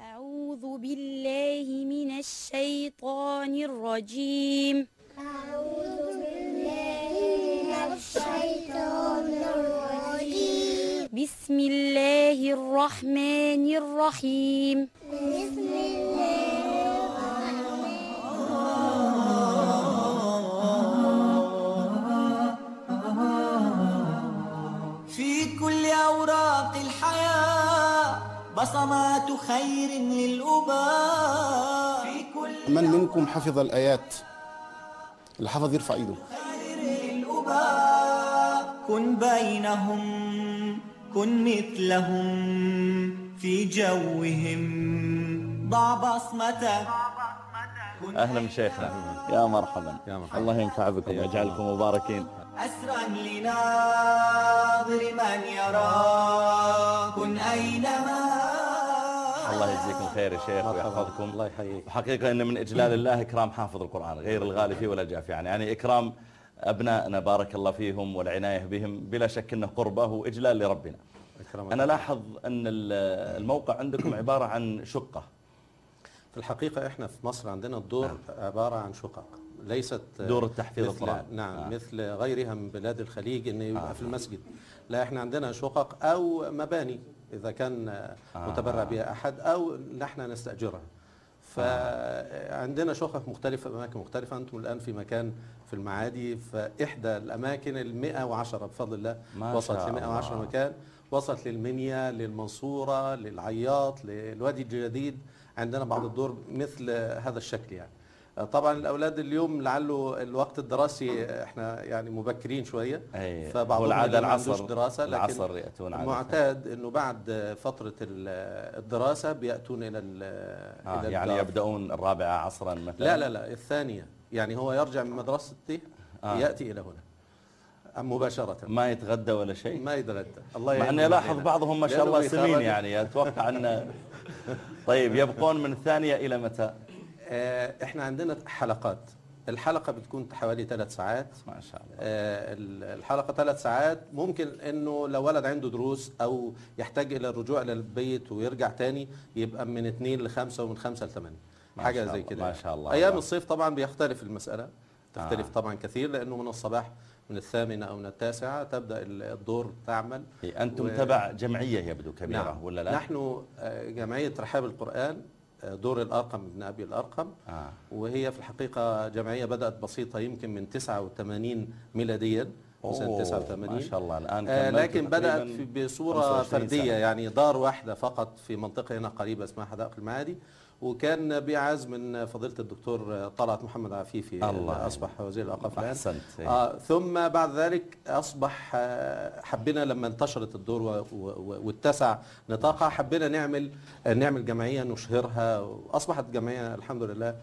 أعوذ بالله من الشيطان الرجيم. بسم الله الرحمن الرحيم. في كل أوراق الحياة بصمات خير للأباء. في كل من منكم حفظ الآيات؟ اللي حفظ يرفع إيده. للأباء كن بينهم كن مثلهم في جوهم. ضع بصمتك. كن أهلا شيخنا. يا مرحبا. يا مرحبا. الله ينفع بكم ويجعلكم مباركين. أسرا لناظر من يرى كن أينما. الله يجزيكم خير يا شيخ. ويحفظكم. الله يحييك. وحقيقة إن من إجلال الله إكرام حافظ القرآن غير الغالي فيه ولا جاف يعني يعني إكرام أبنائنا بارك الله فيهم والعناية بهم بلا شك أنه قربة وإجلال لربنا. أنا لاحظ أن ال- الموقع عندكم عبارة عن شقة في الحقيقة إحنا في مصر عندنا الدور عبارة عن شقق ليست دور التحفيظ مثل. نعم آه. مثل غيرها من بلاد الخليج إنه يبقى آه. في المسجد لا إحنا عندنا شقق أو مباني إذا كان آه. متبرع بها أحد أو نحن نستأجرها فعندنا شقق مختلفة أماكن مختلفة. أنتم الآن في مكان في المعادي فإحدى الأماكن ال 110 بفضل الله وصلت ل 110 الله. مكان. وصلت للمنيا للمنصورة للعياط للوادي الجديد. عندنا بعض الدور مثل هذا الشكل يعني. طبعا الأولاد اليوم لعله الوقت الدراسي إحنا يعني مبكرين فبعضهم العادة اللي ما عندوش العصر دراسة لكن العصر يأتون عادة معتاد إنه بعد فترة ال- الدراسة بيأتون إلى ال- آه إلى يعني الدار. يبدأون الرابعة عصرا مثلا. لا لا لا الثانية. يعني هو يرجع من مدرسته آه. يأتي إلى هنا. مباشرة. ما يتغدى ولا شيء؟ ما يتغدى. الله مع ألاحظ علينا. بعضهم ما شاء الله سمين يعني أتوقع أن طيب يبقون من الثانية إلى متى؟ إحنا عندنا حلقات الحلقة بتكون حوالي ثلاث ساعات ما شاء الله آه، الحلقة ثلاث ساعات ممكن إنه لو ولد عنده دروس أو يحتاج إلى الرجوع إلى البيت ويرجع تاني يبقى من اثنين لخمسة ومن خمسة لثمانية ما حاجة زي كده ما شاء الله. أيام الله. الصيف طبعا بيختلف المسألة تختلف آه. طبعا كثير لأنه من الصباح من الثامنة أو من التاسعة تبدأ الدور تعمل إيه، أنتم و- تبع جمعية يبدو كبيرة نعم. ولا لا نحن آه، جمعية رحاب القرآن آه، دور الأرقم ابن أبي الأرقم. آه. وهي في الحقيقة جمعية بدأت بسيطة يمكن من 89 ميلاديا. سنة أوه، 89 ما شاء الله. الآن آه لكن بدأت بصورة 25 فردية سنة. يعني دار واحدة فقط في منطقة هنا قريبة اسمها حدائق المعادي. وكان بعز من فضيلة الدكتور طلعت محمد عفيفي الله اللي أصبح وزير أحسنت إيه. آه ثم بعد ذلك أصبح آه، حبينا لما انتشرت الدور واتسع نطاقها حبينا نعمل نعمل جمعية نشهرها وأصبحت جمعية الحمد لله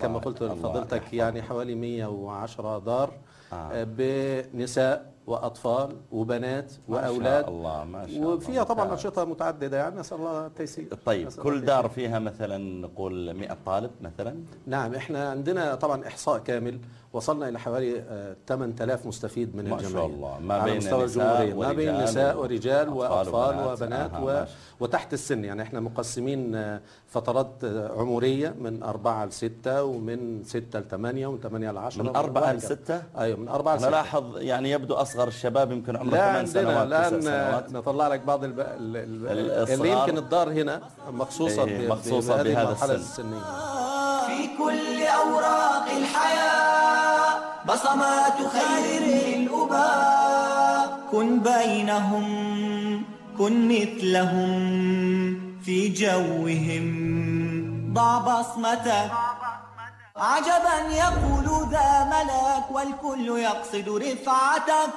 كما قلت لفضيلتك. يعني حوالي 110 دار آه. آه. بنساء وأطفال وبنات ما شاء الله ما شاء الله وفيها طبعا ممتاز. أنشطة متعددة يعني نسأل الله التيسير طيب كل الله دار التيسير. فيها مثلا نقول 100 طالب مثلا نعم إحنا عندنا طبعا إحصاء كامل وصلنا إلى حوالي آه، 8000 مستفيد من ما الجمعية شاء الله. ما بين مستوى نساء الجمهورية ما بين ورجال نساء ورجال وأطفال وبنات. وبنات و... وتحت السن يعني إحنا مقسمين فترات عمرية من أربعة لستة ومن ستة لثمانية ومن ثمانية لعشرة من أربعة وهكذا. لستة أيوة من أربعة أنا لستة لاحظ يعني يبدو أصغر الشباب يمكن عمره لا 8 عندنا سنوات لا 9 ن- سنوات نطلع لك بعض الب... ال- ال-. اللي يمكن الدار هنا مخصوصة إيه، ب- مخصوصة بهذه بهذا السن. السنية في كل أوراق الحياة بصمات خير للأباء كن بينهم كن مثلهم في جوهم ضع بصمتك عجبا يقول ذا ملك والكل يقصد رفعتك.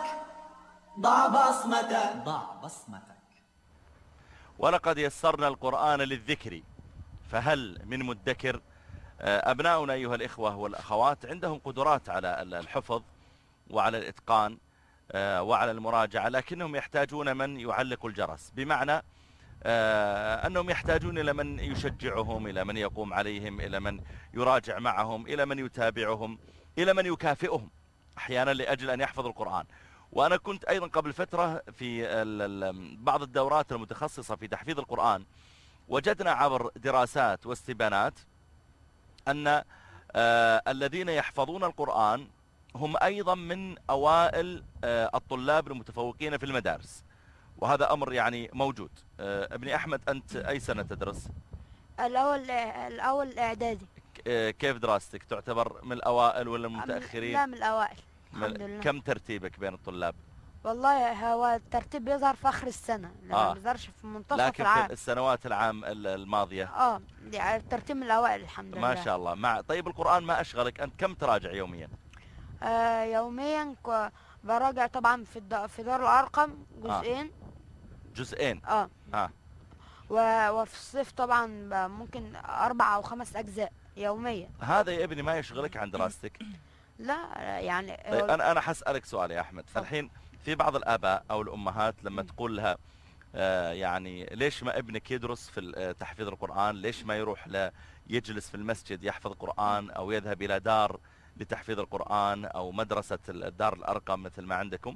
ضع بصمتك. ضع بصمتك. ولقد يسرنا القرآن للذكر فهل من مدكر؟ آه، أبناؤنا أيها الإخوة والأخوات عندهم قدرات على الحفظ وعلى الإتقان آه، وعلى المراجعة لكنهم يحتاجون من يعلق الجرس. بمعنى أنهم يحتاجون إلى من يشجعهم إلى من يقوم عليهم إلى من يراجع معهم إلى من يتابعهم إلى من يكافئهم أحيانا لأجل أن يحفظوا القرآن. وأنا كنت أيضا قبل فترة في بعض الدورات المتخصصة في تحفيظ القرآن وجدنا عبر دراسات واستبانات أن آه، الذين يحفظون القرآن هم أيضا من أوائل آه، الطلاب المتفوقين في المدارس. وهذا أمر يعني موجود آه، ابني أحمد أنت أي سنة تدرس؟ الأول الأول الإعدادي كيف دراستك؟ تعتبر من الأوائل ولا من المتأخرين؟ لا من الأوائل الحمد لله كم ترتيبك بين الطلاب؟ والله هو الترتيب بيظهر في آخر السنة لما آه. بيظهرش في منتصف لكن العام لكن في السنوات العام الماضية آه يعني الترتيب من الأوائل الحمد لله ما شاء الله مع طيب القرآن ما أشغلك أنت كم تراجع يوميا آه يوميا براجع طبعا في الد... في دار الأرقم جزئين آه. جزئين. آه. آه. وفي الصيف طبعا ممكن أربع أو خمس أجزاء يوميا. هذا يا ابني ما يشغلك عن دراستك. لا يعني طيب أنا أنا حسألك سؤال يا أحمد. فالحين في بعض الآباء أو الأمهات لما تقول لها آه، يعني ليش ما ابنك يدرس في آه، تحفيظ القرآن؟ ليش ما يروح يجلس في المسجد يحفظ القرآن أو يذهب إلى دار لتحفيظ القرآن أو مدرسة الدار الأرقم مثل ما عندكم؟ آه،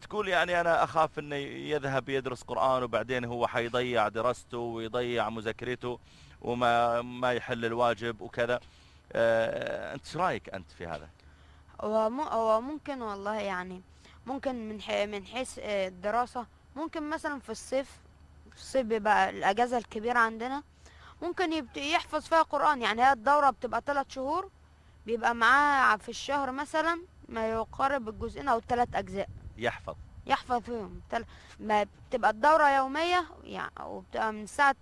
تقول يعني أنا أخاف أنه يذهب يدرس قرآن وبعدين هو حيضيع دراسته ويضيع مذاكرته وما ما يحل الواجب وكذا. أنت إيش رأيك أنت في هذا؟ هو ممكن والله يعني ممكن من من حيث آه، الدراسة ممكن مثلا في الصيف في الصيف بيبقى الأجازة الكبيرة عندنا ممكن يحفظ فيها قرآن. يعني هي الدورة بتبقى ثلاث شهور بيبقى معاه في الشهر مثلا ما يقارب الجزئين أو الثلاث أجزاء. يحفظ. يحفظ فيهم تل... ما بتبقى الدورة يومية يعني وبتبقى من الساعة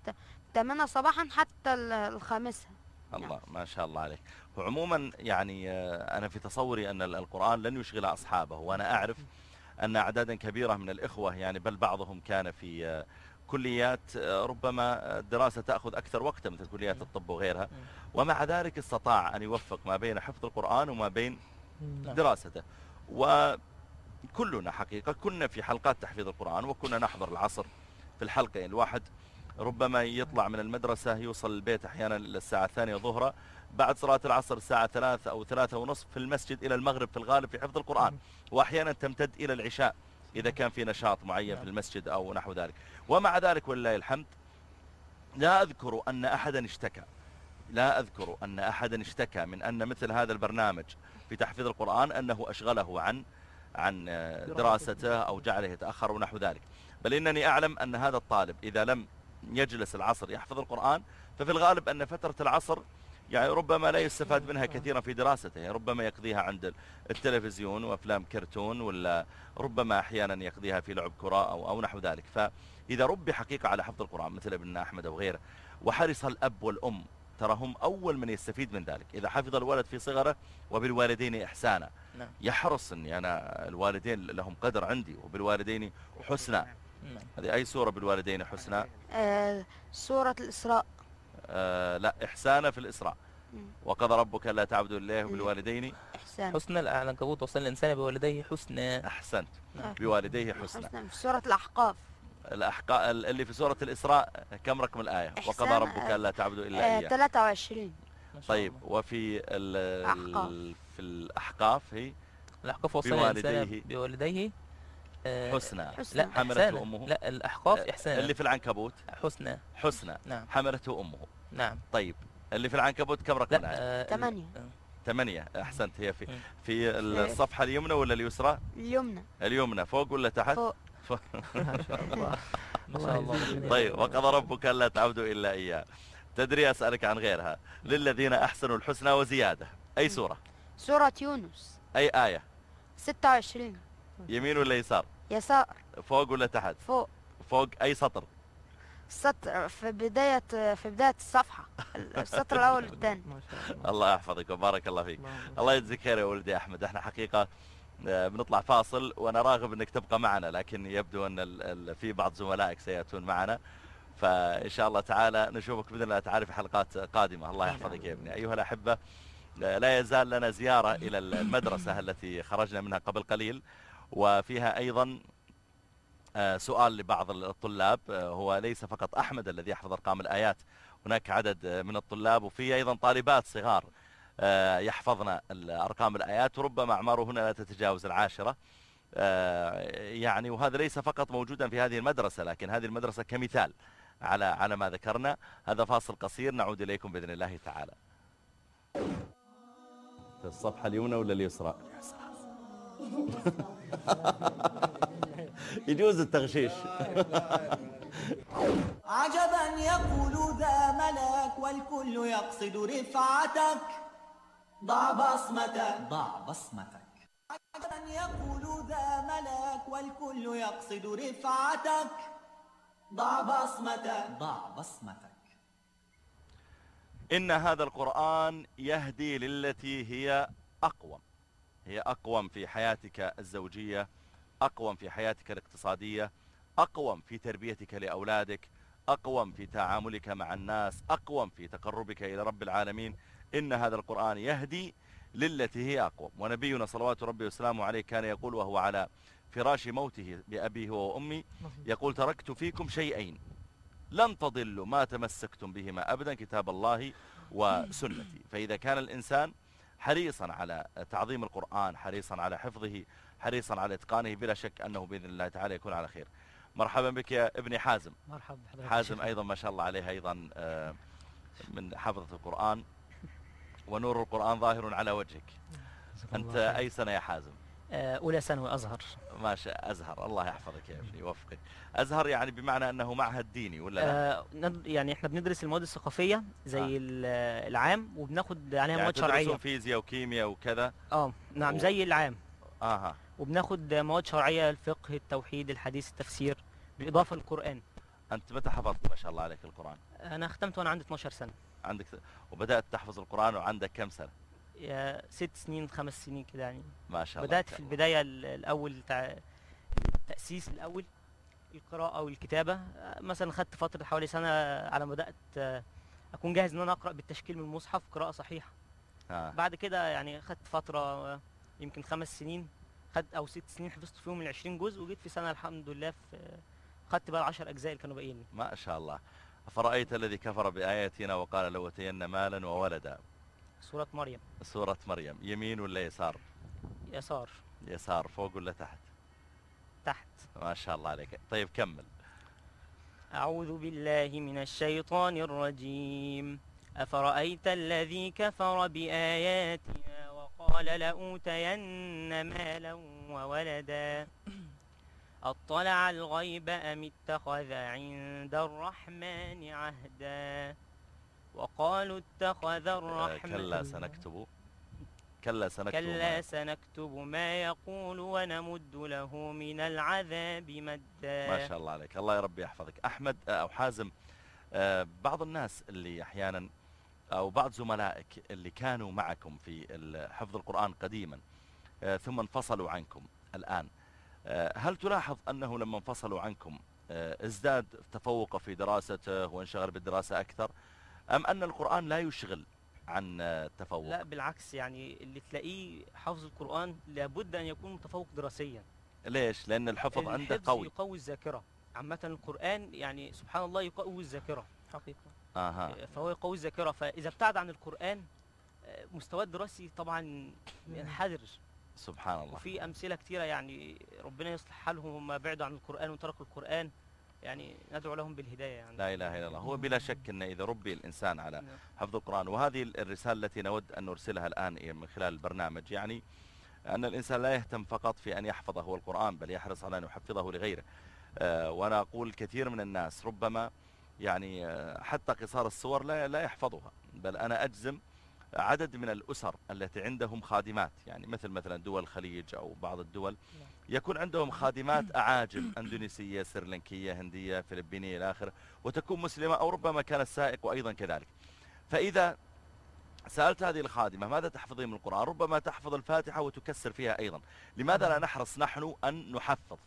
8 صباحا حتى الخامسة. الله يعني. ما شاء الله عليك. وعموما يعني آه، أنا في تصوري أن القرآن لن يشغل أصحابه وأنا أعرف أن أعدادا كبيرة من الإخوة يعني بل بعضهم كان في آه، كليات آه، ربما الدراسة تأخذ أكثر وقتا مثل كليات الطب وغيرها. ومع ذلك استطاع أن يوفق ما بين حفظ القرآن وما بين نعم. دراسته. وكلنا حقيقة كنا في حلقات تحفيظ القرآن وكنا نحضر العصر في الحلقة الواحد. ربما يطلع من المدرسة يوصل البيت أحيانا للساعة الثانية ظهرا بعد صلاة العصر الساعة ثلاثة أو ثلاثة ونصف في المسجد إلى المغرب في الغالب في حفظ القرآن. وأحيانا تمتد إلى العشاء إذا كان في نشاط معين في المسجد أو نحو ذلك. ومع ذلك ولله الحمد لا أذكر أن أحدا اشتكى. لا أذكر أن أحدا اشتكى من أن مثل هذا البرنامج في تحفيظ القرآن أنه أشغله عن عن دراسته أو جعله يتأخر ونحو ذلك. بل إنني أعلم أن هذا الطالب إذا لم يجلس العصر يحفظ القرآن ففي الغالب أن فترة العصر يعني ربما لا يستفاد منها كثيرا في دراسته. يعني ربما يقضيها عند التلفزيون وأفلام كرتون ولا ربما أحيانا يقضيها في لعب كرة أو, أو نحو ذلك. فإذا ربي حقيقة على حفظ القرآن مثل ابن أحمد أو غيره وحرص الأب والأم ترى هم أول من يستفيد من ذلك. إذا حفظ الولد في صغره وبالوالدين إحسانا. نعم. يحرص أني أنا الوالدين لهم قدر عندي وبالوالدين حسنى. نعم. هذه أي سورة بالوالدين حسنى؟ آه سورة الإسراء. آه لا إحسانا في الإسراء. وقضى ربك لا تعبدوا الله وبالوالدين. إحسان. حسنى العنكبوت وصل الإنسان بوالديه حسنى. أحسنت. نعم. بوالديه حسنى. في سورة الأحقاف. الأحقاف اللي في سورة الإسراء كم رقم الآية؟ وقضى ربك لا تعبدوا إلا آه إياه. 23 طيب وفي ال في الأحقاف هي؟ الأحقاف وصل الإنسان بوالديه. آه، حسنى. لا حملته أمه. لا الأحقاف آه، إحسان اللي في العنكبوت. حسنى. حسنى. نعم. حملته أمه. نعم. طيب اللي في العنكبوت كم رقم لا ثمانية. ثمانية أحسنت. هي في في الصفحة اليمنى ولا اليسرى؟ اليمنى. اليمنى. فوق ولا تحت؟ فوق. ما شاء الله. ما شاء الله. طيب وقضى ربك ألا تعبدوا إلا إياه. تدري أسألك عن غيرها. للذين أحسنوا الحسنى وزيادة. أي سورة؟ سورة يونس. أي آية؟ 26 يمين ولا يسار؟ يسار. فوق ولا تحت؟ فوق. فوق أي سطر؟ السطر في بداية في بداية الصفحة. السطر الأول والثاني. الله. يحفظك وبارك الله فيك. الله يجزيك خير يا ولدي أحمد. إحنا حقيقة آه، بنطلع فاصل وأنا راغب إنك تبقى معنا لكن يبدو ال- في بعض زملائك سيأتون معنا. فإن شاء الله تعالى نشوفك بإذن الله تعالى في حلقات قادمة. الله يحفظك يا ابني. أيها الأحبة لا يزال لنا زيارة إلى المدرسة التي خرجنا منها قبل قليل وفيها أيضا آه، سؤال لبعض الطلاب آه، هو ليس فقط أحمد الذي يحفظ أرقام الآيات هناك عدد من الطلاب وفي أيضا طالبات صغار آه، يحفظن ال- أرقام الآيات وربما أعمارهن لا تتجاوز العاشرة. آه، يعني وهذا ليس فقط موجودا في هذه المدرسة لكن هذه المدرسة كمثال. على على ما ذكرنا. هذا فاصل قصير نعود إليكم بإذن الله تعالى. الصفحة اليمنى ولا اليسرى؟ يجوز التغشيش. عجبا يقول ذا ملك والكل يقصد رفعتك. ضع بصمتك. ضع بصمتك. عجبا يقول ذا ملك والكل يقصد رفعتك. ضع بصمتك. ضع بصمتك. إن هذا القرآن يهدي للتي هي أقوم. هي أقوم في حياتك الزوجية أقوم في حياتك الاقتصادية أقوم في تربيتك لأولادك أقوم في تعاملك مع الناس أقوم في تقربك إلى رب العالمين. إن هذا القرآن يهدي للتي هي أقوم. ونبينا صلوات ربي وسلامه عليه كان يقول وهو على فراش موته بأبيه وأمي يقول تركت فيكم شيئين. لن تضلوا ما تمسكتم بهما أبدا كتاب الله وسنتي. فإذا كان الإنسان حريصا على تعظيم القرآن حريصا على حفظه حريصا على إتقانه بلا شك أنه بإذن الله تعالى يكون على خير. مرحبا بك يا ابني حازم. مرحبا حازم. أيضا ما شاء الله عليه أيضا آه، من حفظة القرآن. ونور القرآن ظاهر على وجهك. أنت. أي سنة يا حازم؟ آه، أولى ثانوي أزهر. ما شاء أزهر. الله يحفظك يا أبني يوفقك. أزهر يعني بمعنى أنه معهد ديني ولا لا؟ آه، يعني إحنا بندرس المواد الثقافية زي آه. ال- العام وبناخد عليها يعني مواد تدرسون شرعية. فيزياء وكيمياء وكذا؟ آه نعم و- زي العام. آها. وبناخد مواد شرعية الفقه التوحيد الحديث التفسير بالإضافة للقرآن أنت متى حفظت ما شاء الله عليك القرآن؟ أنا ختمت وأنا عندي 12 سنة. عندك وبدأت تحفظ القرآن وعندك كم سنة؟ يا ست سنين خمس سنين كده يعني. ما شاء الله بدأت في البداية ال- الأول تع... التأسيس الأول القراءة والكتابة آه، مثلا خدت فترة حوالي سنة على ما بدأت آه، أكون جاهز إن أنا أقرأ بالتشكيل من المصحف قراءة صحيحة. ها. بعد كده يعني خدت فترة آه، يمكن خمس سنين خدت أو ست سنين حفظت فيهم ال 20 جزء وجيت في سنة الحمد لله في آه، خدت بقى العشر أجزاء اللي كانوا باقيين. ما شاء الله. أفرأيت الذي كفر بآياتنا وقال لو أتين مالا وولدا؟ سورة مريم. سورة مريم. يمين ولا يسار؟ يسار. يسار فوق ولا تحت؟ تحت. ما شاء الله عليك. طيب كمل. أعوذ بالله من الشيطان الرجيم. أفرأيت الذي كفر بآياتنا وقال لأوتين مالا وولدا؟ أطلع الغيب أم اتخذ عند الرحمن عهدا؟ وقالوا اتخذ آه، الرحمن كلا سنكتب. كلا سنكتب كلا ما- سنكتب ما يقول ونمد له من العذاب مدا. ما شاء الله عليك. الله يا رب يحفظك. أحمد آه، أو حازم آه، بعض الناس اللي أحيانا أو بعض زملائك اللي كانوا معكم في حفظ القرآن قديما ثم انفصلوا عنكم الآن هل تلاحظ أنه لما انفصلوا عنكم ازداد تفوقه في دراسته وانشغل بالدراسة أكثر؟ أم أن القرآن لا يشغل عن آه، التفوق لا بالعكس يعني اللي تلاقيه حافظ القرآن لابد أن يكون متفوق دراسيا. ليش؟ لأن الحفظ عنده الحفظ قوي. يقوي الذاكرة. عامة القرآن يعني سبحان الله يقوي الذاكرة. حقيقة. آها. فهو يقوي الذاكرة. فإذا ابتعد عن القرآن آه، مستواه الدراسي طبعا ينحدر. سبحان الله. وفي أمثلة كتيرة يعني ربنا يصلح حالهم هم بعدوا عن القرآن وتركوا القرآن. يعني ندعو لهم بالهداية يعني. لا إله إلا الله. هو بلا شك أن إذا ربي الإنسان على نعم. حفظ القرآن وهذه الرسالة التي نود أن نرسلها الآن من خلال البرنامج يعني أن الإنسان لا يهتم فقط في أن يحفظ هو القرآن بل يحرص على أن يحفظه لغيره. آه، وأنا أقول كثير من الناس ربما يعني آه، حتى قصار الصور لا لا يحفظها بل أنا أجزم عدد من الأسر التي عندهم خادمات يعني مثل مثلا دول الخليج أو بعض الدول يكون عندهم خادمات أعاجم أندونيسية سريلانكية هندية فلبينية إلى آخره وتكون مسلمة أو ربما كان السائق وأيضا كذلك. فإذا سألت هذه الخادمة ماذا تحفظين من القرآن؟ ربما تحفظ الفاتحة وتكسر فيها أيضا. لماذا لا نحرص نحن أن نحفظ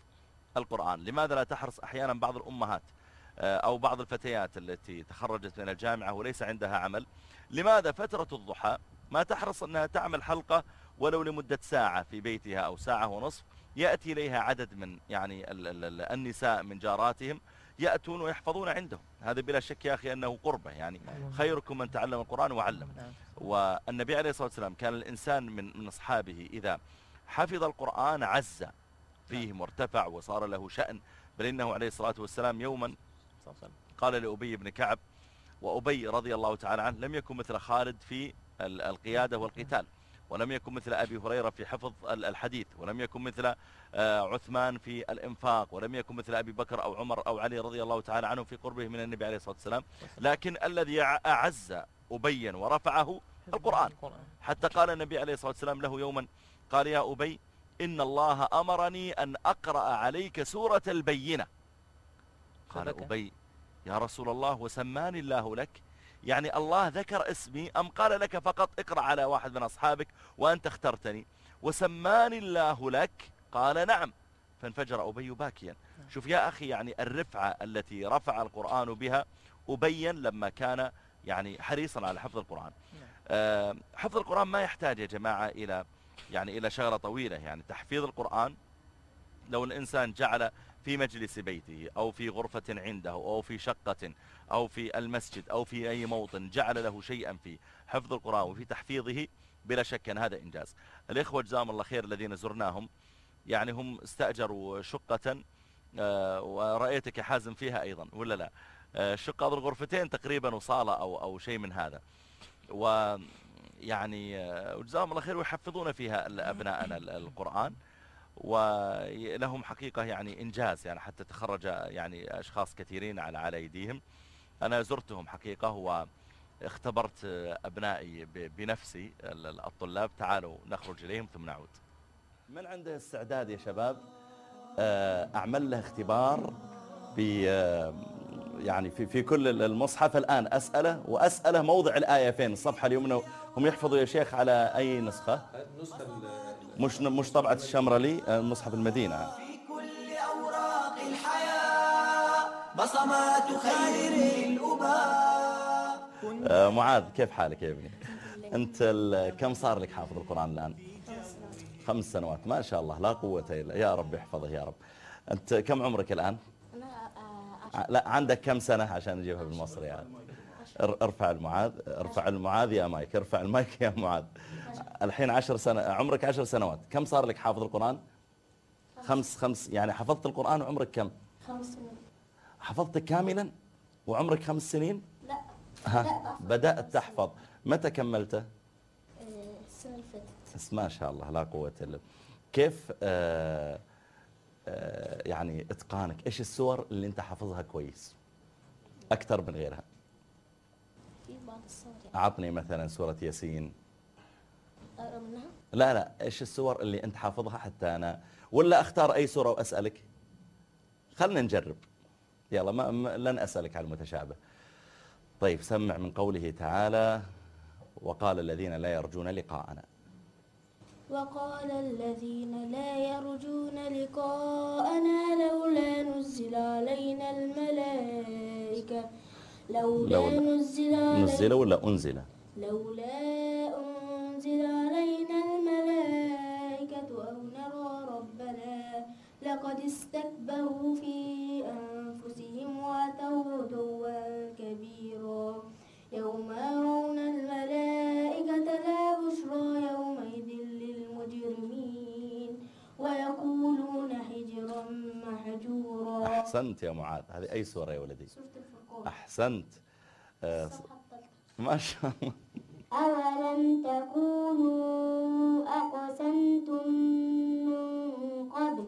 القرآن؟ لماذا لا تحرص أحيانا بعض الأمهات أو بعض الفتيات التي تخرجت من الجامعة وليس عندها عمل. لماذا فترة الضحى؟ ما تحرص أنها تعمل حلقة ولو لمدة ساعة في بيتها أو ساعة ونصف. يأتي إليها عدد من يعني ال ال ال النساء من جاراتهم يأتون ويحفظون عندهم. هذا بلا شك يا أخي أنه قربة. يعني خيركم من تعلم القرآن وعلم نعم. والنبي عليه الصلاة والسلام كان الإنسان من من أصحابه إذا حفظ القرآن عز. فيهم وارتفع وصار له شأن. بل إنه عليه الصلاة والسلام يوما عليه وسلم. قال لأبي بن كعب وأبي رضي الله تعالى عنه لم يكن مثل خالد في ال- القيادة والقتال ولم يكن مثل أبي هريرة في حفظ ال- الحديث ولم يكن مثل آه، عثمان في الإنفاق ولم يكن مثل أبي بكر أو عمر أو علي رضي الله تعالى عنه في قربه من النبي عليه الصلاة والسلام. لكن الذي أع- أعز أبيا ورفعه القرآن. حتى قال النبي عليه الصلاة والسلام له يوما قال يا أبي إن الله أمرني أن أقرأ عليك سورة البينة. قال. أبي يا رسول الله وسماني الله لك. يعني الله ذكر اسمي أم قال لك فقط اقرأ على واحد من أصحابك وأنت اخترتني. وسماني الله لك؟ قال نعم. فانفجر أبي باكيا. شوف يا أخي يعني الرفعة التي رفع القرآن بها أبين لما كان يعني حريصا على حفظ القرآن. آه، حفظ القرآن ما يحتاج يا جماعة إلى يعني إلى شغلة طويلة. يعني تحفيظ القرآن لو الإنسان جعل في مجلس بيته أو في غرفة عنده أو في شقة أو في المسجد أو في أي موطن جعل له شيئا في حفظ القرآن وفي تحفيظه بلا شك أن هذا إنجاز. الإخوة جزاهم الله خير الذين زرناهم. يعني هم استأجروا شقة آه، ورأيتك حازم فيها أيضا ولا لا؟ آه، شقة غرفتين تقريبا وصالة أو, أو شيء من هذا. ويعني آه، وجزاهم الله خير ويحفظون فيها أبناءنا ال- القرآن. ولهم حقيقة يعني إنجاز يعني حتى تخرج يعني أشخاص كثيرين على على أيديهم. أنا زرتهم حقيقة واختبرت أبنائي بنفسي ال- ال- الطلاب. تعالوا نخرج إليهم ثم نعود. من عنده استعداد يا شباب؟ آه، أعمل له اختبار ب آه، يعني في في كل المصحف الآن. أسأله وأسأله موضع الآية فين؟ الصفحة اليمنى. هم يحفظوا يا شيخ على أي نسخة؟ النسخة مش مش طبعة الشمرلي آه، مصحف المدينة. في كل أوراق الحياة بصمات خير الأباء آه، معاذ كيف حالك يا ابني؟ أنت كم صار لك حافظ القرآن الآن؟ خمس سنوات ما شاء الله لا قوة إلا يا رب يحفظه يا رب. أنت كم عمرك الآن؟ ع- لا عندك كم سنة عشان نجيبها بالمصري يعني؟ ار- ارفع المعاذ ارفع المعاذ يا مايك ارفع المايك يا معاذ. الحين عشر سنة عمرك عشر سنوات. كم صار لك حافظ القرآن؟ خمس. خمس يعني حفظت القرآن وعمرك كم؟ خمس سنين. حفظته كاملا؟ وعمرك خمس سنين؟ لا. ها بدأت تحفظ. متى كملته؟ آه، السنة اللي فاتت. بس ما شاء الله لا قوة إلا كيف آه آه يعني إتقانك؟ إيش السور اللي أنت حافظها كويس؟ أكثر من غيرها. في بعض يعني. أعطني مثلا سورة ياسين. أقرأ منها؟ لا لا. إيش السور اللي أنت حافظها حتى أنا؟ ولا أختار أي سورة وأسألك؟ خلنا نجرب. يلا ما ما- لن أسألك على المتشابه. طيب سمع من قوله تعالى وقال الذين لا يرجون لقاءنا. وقال الذين لا يرجون لقاءنا لولا نزل علينا الملائكة. لولا, لولا. نزل علينا نزل ولا أنزل؟ لولا أنزل علينا الملائكة أو نرى ربنا. لقد استكبروا في أنفسهم وأتوا عتوا كبيرا. يوم يرون الملائكة لا بشرى يومئذ للمجرمين ويقولون حجرا محجورا. أحسنت يا معاذ. هذه أي سورة يا ولدي؟ سورة الفرقان. أحسنت. آه، ما شاء الله. أولم تكونوا أقسمتم من قبل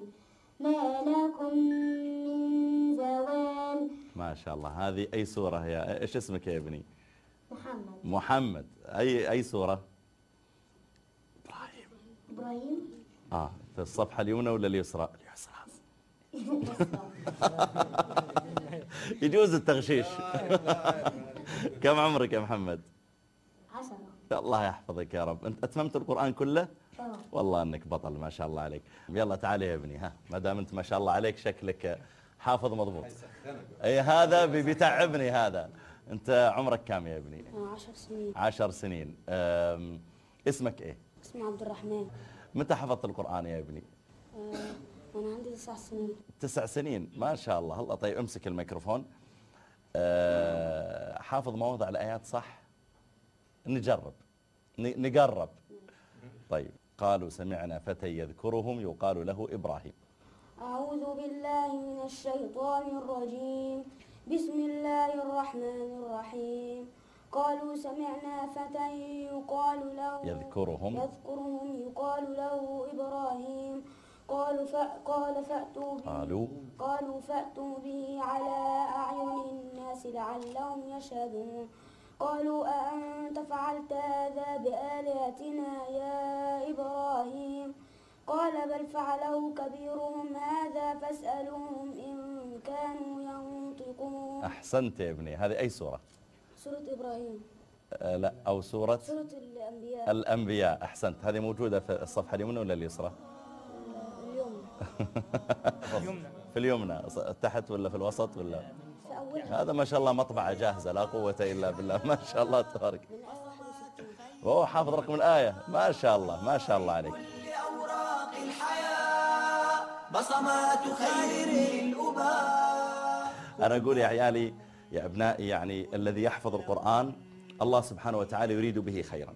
ما لكم من زوال؟ ما شاء الله. هذه أي سورة يا إيش اسمك يا ابني؟ محمد. محمد. أي أي سورة؟ إبراهيم. آه في الصفحة اليمنى ولا اليسرى. يجوز التغشيش. كم عمرك يا محمد؟ الله يحفظك يا رب. أنت أتممت القرآن كله؟ آه. والله أنك بطل ما شاء الله عليك. يلا تعال يا ابني ها. ما دام أنت ما شاء الله عليك شكلك حافظ مضبوط. أي هذا بي- بيتعبني هذا. أنت عمرك كام يا ابني؟ عشر سنين. عشر سنين. أم، اسمك إيه؟ اسمي عبد الرحمن متى حفظت القرآن يا ابني؟ آه، وأنا عندي تسع سنين. تسع سنين. ما شاء الله. الله طيب امسك الميكروفون. أه، حافظ مواضع الآيات صح؟ نجرب. نقرب. طيب قالوا سمعنا فتى يذكرهم يقال له إبراهيم. أعوذ بالله من الشيطان الرجيم. بسم الله الرحمن الرحيم. قالوا سمعنا فتى يقال له يذكرهم. يذكرهم يقال له إبراهيم. قالوا. قال فأتوا به قالوا. قالوا فأتوا به على أعين الناس لعلهم يشهدون. قالوا أأنت فعلت هذا بآلهتنا يا إبراهيم؟ قال بل فعله كبيرهم هذا فاسألوهم إن كانوا ينطقون. أحسنت يا ابني. هذه أي سورة؟ سورة إبراهيم. أه لا أو سورة؟ سورة الأنبياء. الأنبياء. أحسنت. هذه موجودة في الصفحة اليمنى ولا اليسرى؟ اليوم في اليمنى. تحت ولا في الوسط ولا؟ أولها هذا ما شاء الله مطبعة جاهزة لا قوة إلا بالله ما شاء الله تبارك. وهو حافظ رقم الآية ما شاء الله ما شاء الله عليك. لأوراق الحياة بصمات خير للأباء أنا أقول يا عيالي يا أبنائي يعني الذي يحفظ القرآن الله سبحانه وتعالى يريد به خيرا.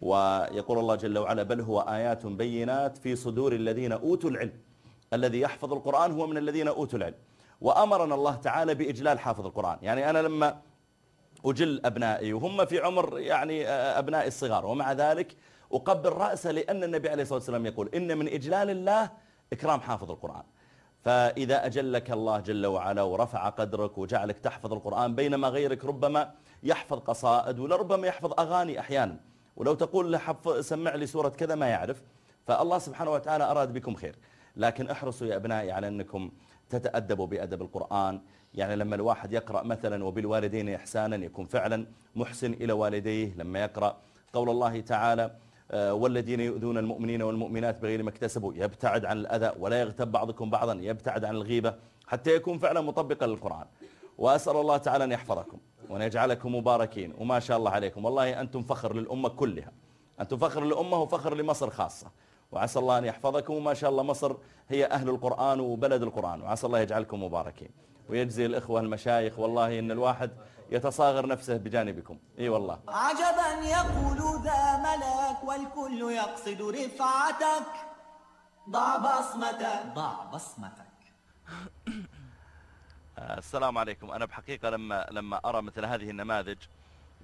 ويقول الله جل وعلا بل هو آيات بينات في صدور الذين أوتوا العلم. الذي يحفظ القرآن هو من الذين أوتوا العلم. وأمرنا الله تعالى بإجلال حافظ القرآن. يعني أنا لما أجل أبنائي وهم في عمر يعني أبنائي الصغار ومع ذلك أقبل رأسه لأن النبي عليه الصلاة والسلام يقول إن من إجلال الله إكرام حافظ القرآن. فإذا أجلك الله جل وعلا ورفع قدرك وجعلك تحفظ القرآن بينما غيرك ربما يحفظ قصائد ولربما يحفظ أغاني أحيانا. ولو تقول له سمع لي سورة كذا ما يعرف. فالله سبحانه وتعالى أراد بكم خير. لكن احرصوا يا أبنائي على أنكم تتأدبوا بأدب القرآن. يعني لما الواحد يقرأ مثلا وبالوالدين إحسانا يكون فعلا محسن إلى والديه لما يقرأ قول الله تعالى آه، والذين يؤذون المؤمنين والمؤمنات بغير ما اكتسبوا يبتعد عن الأذى ولا يغتب بعضكم بعضا يبتعد عن الغيبة حتى يكون فعلا مطبقا للقرآن. وأسأل الله تعالى أن يحفظكم وأن يجعلكم مباركين. وما شاء الله عليكم. والله أنتم فخر للأمة كلها. أنتم فخر للأمة وفخر لمصر خاصة. وعسى الله أن يحفظكم. وما شاء الله مصر هي أهل القرآن وبلد القرآن. وعسى الله يجعلكم مباركين. ويجزي الإخوة المشايخ والله إن الواحد يتصاغر نفسه بجانبكم. إي والله. عجبا يقول ذا ملك والكل يقصد رفعتك. ضع بصمتك. ضع بصمتك. آه، السلام عليكم. أنا بحقيقة لما لما أرى مثل هذه النماذج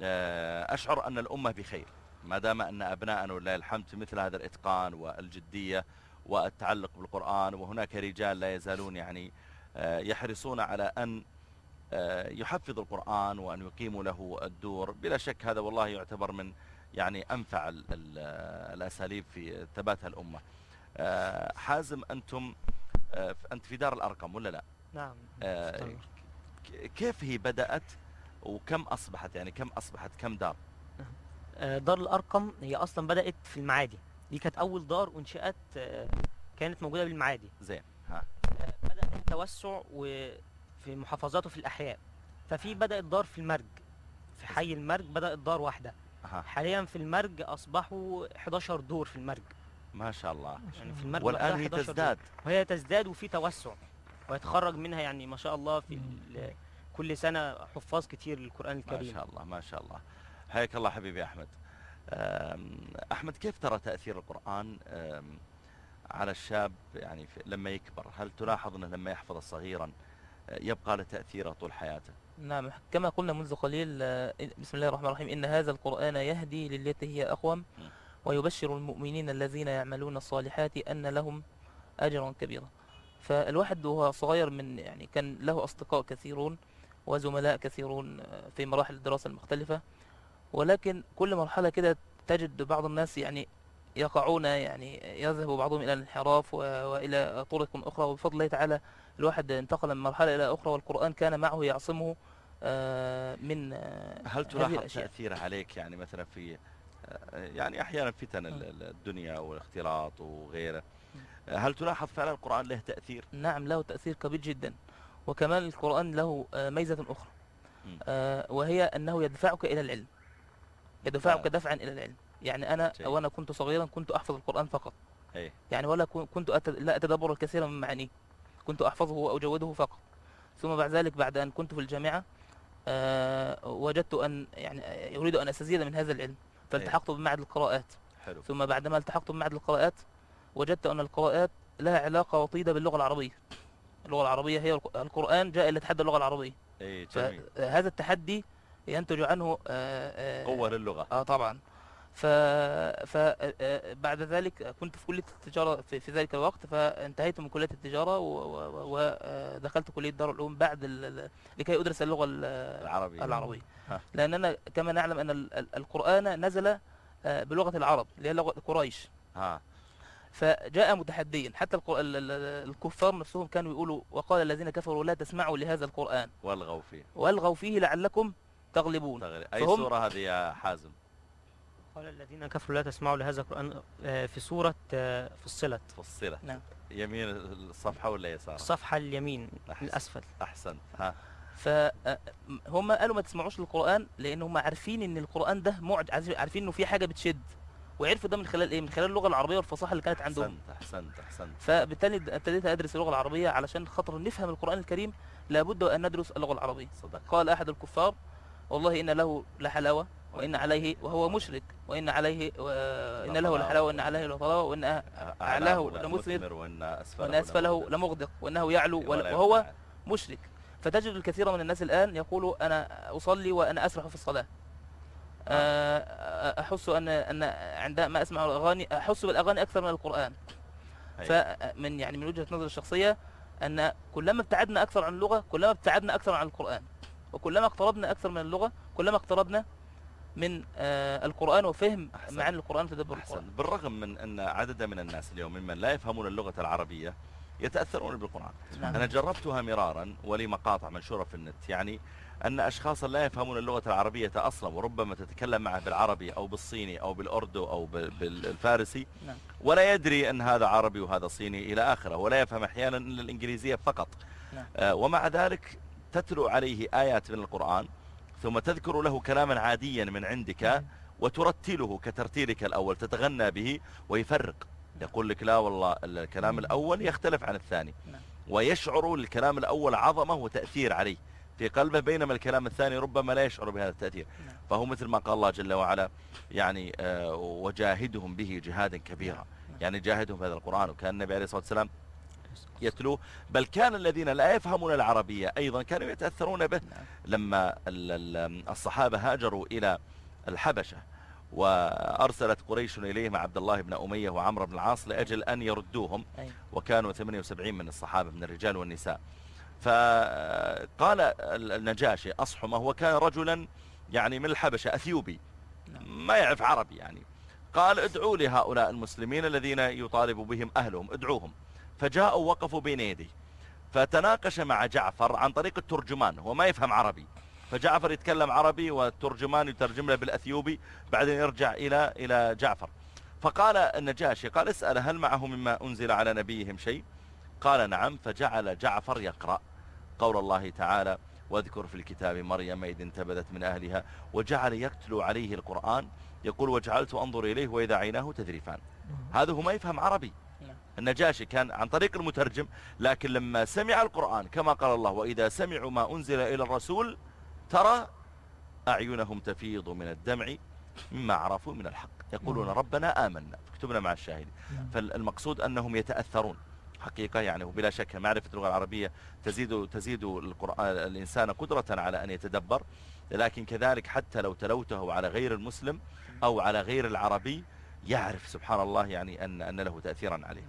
آه، أشعر أن الأمة بخير. ما دام أن أبناءنا ولله الحمد في مثل هذا الإتقان والجدية والتعلق بالقرآن وهناك رجال لا يزالون يعني آه، يحرصون على أن آه، يحفظوا القرآن وأن يقيموا له الدور. بلا شك هذا والله يعتبر من يعني أنفع ال- ال- الأساليب في ثباتها الأمة. آه، حازم أنتم آه، أنت في دار الأرقم ولا لا؟ نعم. آه،. ك- كيف هي بدأت وكم أصبحت؟ يعني كم أصبحت؟ كم دار؟ آه، دار الأرقم هي أصلا بدأت في المعادي. دي كانت أول دار أنشئت آه، كانت موجودة بالمعادي. زين. ها. بدأ التوسع وفي المحافظات وفي الأحياء. ففي بدأت دار في المرج. في حي المرج بدأت دار واحدة. ها. حاليا في المرج أصبحوا 11 دور في المرج. ما شاء الله. يعني في المرج لوحدها هي 11 دور. تزداد وهي تزداد وفي توسع. ويتخرج منها يعني ما شاء الله في كل سنة حفاظ كتير للقرآن ما الكريم شاء الله ما شاء الله. حياك الله حبيبي أحمد. أحمد كيف ترى تأثير القرآن على الشاب يعني لما يكبر؟ هل تلاحظ أنه لما يحفظ صغيرا يبقى له تأثيره طول حياته؟ نعم كما قلنا منذ قليل آه، بسم الله الرحمن الرحيم إن هذا القرآن يهدي للتي هي أقوم ويبشر المؤمنين الذين يعملون الصالحات أن لهم أجرا كبيرا. فالواحد وهو صغير من يعني كان له أصدقاء كثيرون وزملاء كثيرون آه، في مراحل الدراسة المختلفة. ولكن كل مرحلة كده تجد بعض الناس يعني يقعون يعني يذهب بعضهم إلى الانحراف وإلى طرق أخرى. وبفضل الله تعالى الواحد انتقل من مرحلة إلى أخرى والقرآن كان معه يعصمه آه، من آه، هل تلاحظ. تأثيره عليك يعني مثلا في آه، يعني أحيانا فتن ال- الدنيا والاختلاط وغيره. هل تلاحظ فعلا القرآن له تأثير؟ نعم له تأثير كبير جدا. وكمان القرآن له ميزة أخرى وهي أنه يدفعك إلى العلم. يدفعك آه. دفعا إلى العلم. يعني أنا جيد. وأنا كنت صغيرا كنت أحفظ القرآن فقط. أي. يعني ولا كن- كنت أت... لا أتدبر الكثير من معانيه. كنت أحفظه وأجوده فقط. ثم بعد ذلك بعد أن كنت في الجامعة آه، وجدت أن يعني آه، أريد أن أستزيد من هذا العلم. فالتحقت بمعهد القراءات. حلو. ثم بعدما التحقت بمعهد القراءات وجدت أن القراءات لها علاقة وطيدة باللغة العربية. اللغة العربييه هي الق- القرآن جاء ليتحدى اللغة العربية. أي جميل. فهذا التحدي ينتج عنه آه، آه، قوة للغة. آه طبعا. ف فبعد ذلك كنت في كلية التجارة في, في ذلك الوقت فانتهيت من كلية التجارة ودخلت كلية دار العلوم بعد ال... لكي أدرس اللغة ال- العربي. العربية. ها. لأننا كما نعلم أن ال- ال- القرآن نزل آه، بلغة العرب اللي هي لغة قريش. ها. فجاء متحديا حتى الكفار نفسهم كانوا يقولوا وقال الذين كفروا لا تسمعوا لهذا القرآن. والغوا فيه. والغوا فيه لعلكم تغلبون. فهم- سورة هذه يا حازم؟ قال الذين كفروا لا تسمعوا لهذا القرآن آه، في سورة آه، فصلت. فصلت. نعم. يمين الصفحة ولا يسار الصفحة اليمين أحسن. الأسفل. احسنت ها. فهم قالوا ما تسمعوش للقرآن لأن هم عارفين إن القرآن ده معج عارف- عارفين إنه في حاجة بتشد. وعرفوا ده من خلال إيه؟ من خلال اللغة العربية والفصاحة اللي كانت عندهم. أحسنت أحسنت. احسنت فبالتالي ابتديت أدرس اللغة العربية علشان خاطر نفهم القرآن الكريم. لابد أن ندرس اللغة العربية. صدق. قال أحد الكفار والله إن له لحلاوة وإن عليه وهو مشرك وإن عليه و... إن له لحلاوة وإن عليه لطلاوة وإن أعلاه لمثمر وإن أسفله لمغدق وإنه يعلو وهو مشرك. فتجد الكثير من الناس الآن يقول أنا أصلي وأنا أسرح في الصلاة. آه، أحس أن أن عندما أسمع الأغاني أحس بالأغاني أكثر من القرآن. أي. فمن يعني من وجهة نظري الشخصية أن كلما ابتعدنا أكثر عن اللغة كلما ابتعدنا أكثر عن القرآن. وكلما اقتربنا أكثر من اللغة كلما اقتربنا من آه، القرآن وفهم أحسن. معاني القرآن وتدبر القرآن بالرغم من أن عددا من الناس اليوم ممن لا يفهمون اللغة العربية يتأثرون بالقرآن نعم. أنا جربتها مرارا ولي مقاطع منشورة في النت يعني أن أشخاصا لا يفهمون اللغة العربية أصلا وربما تتكلم معه بالعربي أو بالصيني أو بالأردو أو بال- بالفارسي نعم. ولا يدري أن هذا عربي وهذا صيني إلى آخره ولا يفهم أحيانا إلا الإنجليزية فقط نعم. آه ومع ذلك تتلو عليه آيات من القرآن ثم تذكر له كلاما عاديا من عندك وترتله كترتيلك الأول تتغنى به ويفرق. يقول لك لا والله الكلام الأول يختلف عن الثاني. نعم. ويشعر الكلام الأول عظمة وتأثير عليه. في قلبه بينما الكلام الثاني ربما لا يشعر بهذا التأثير. نعم. فهو مثل ما قال الله جل وعلا يعني آه، وجاهدهم به جهادا كبيرا. نعم. يعني جاهدهم بهذا القرآن وكان النبي عليه الصلاة والسلام يتلوه بل كان الذين لا يفهمون العربية أيضا كانوا يتأثرون به نعم. لما ال- ال- الصحابة هاجروا إلى الحبشة وأرسلت قريش إليهم عبد الله بن أمية وعمرو بن العاص لأجل أن يردوهم. وكانوا 78 من الصحابة من الرجال والنساء فقال ال- النجاشي أصحمه وكان رجلا يعني من الحبشة أثيوبي نعم. ما يعرف عربي يعني قال ادعوا لي هؤلاء المسلمين الذين يطالب بهم أهلهم ادعوهم فجاءوا وقفوا بين يديه فتناقش مع جعفر عن طريق الترجمان هو ما يفهم عربي. فجعفر يتكلم عربي والترجمان يترجم له بالأثيوبي بعدين يرجع إلى إلى جعفر. فقال النجاشي قال اسأل هل معه مما أنزل على نبيهم شيء؟ قال نعم. فجعل جعفر يقرأ قول الله تعالى واذكر في الكتاب مريم إذ انتبذت من أهلها وجعل يتلو عليه القرآن يقول وجعلت أنظر إليه وإذا عيناه تذرفان. هذا هو ما يفهم عربي. النجاشي كان عن طريق المترجم لكن لما سمع القرآن كما قال الله وإذا سمعوا ما أنزل إلى الرسول ترى أعينهم تفيض من الدمع مما عرفوا من الحق. يقولون نعم. ربنا آمنا اكتبنا مع الشاهدين. نعم. فالمقصود أنهم يتأثرون. حقيقة يعني وبلا شك معرفة اللغة العربية تزيد تزيد القرآن الإنسان قدرة على أن يتدبر لكن كذلك حتى لو تلوته على غير المسلم أو على غير العربي يعرف سبحان الله يعني أن أن له تأثيرا عليه.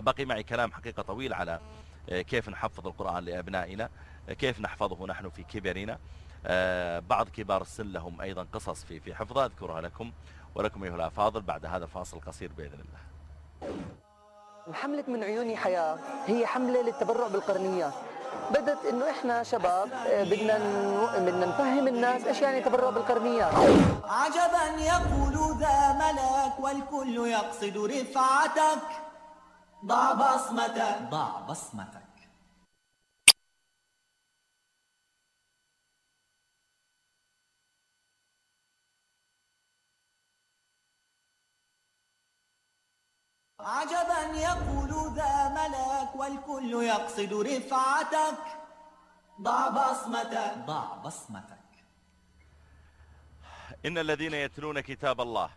بقي معي كلام حقيقة طويل على آه، كيف نحفظ القرآن لأبنائنا آه، كيف نحفظه نحن في كبرنا. آه، بعض كبار السن لهم أيضا قصص في في حفظه أذكرها لكم. ولكم أيها الأفاضل بعد هذا الفاصل القصير بإذن الله. حملة من عيوني حياة هي حملة للتبرع بالقرنيات بدت إنه إحنا شباب بدنا بدنا نفهم الناس إيش يعني تبرع بالقرنيات عجبا يقول ذا ملك والكل يقصد رفعتك. ضع بصمتك. ضع بصمتك. عجبا يقول ذا ملك والكل يقصد رفعتك. ضع بصمتك. ضع بصمتك. إن الذين يتلون كتاب الله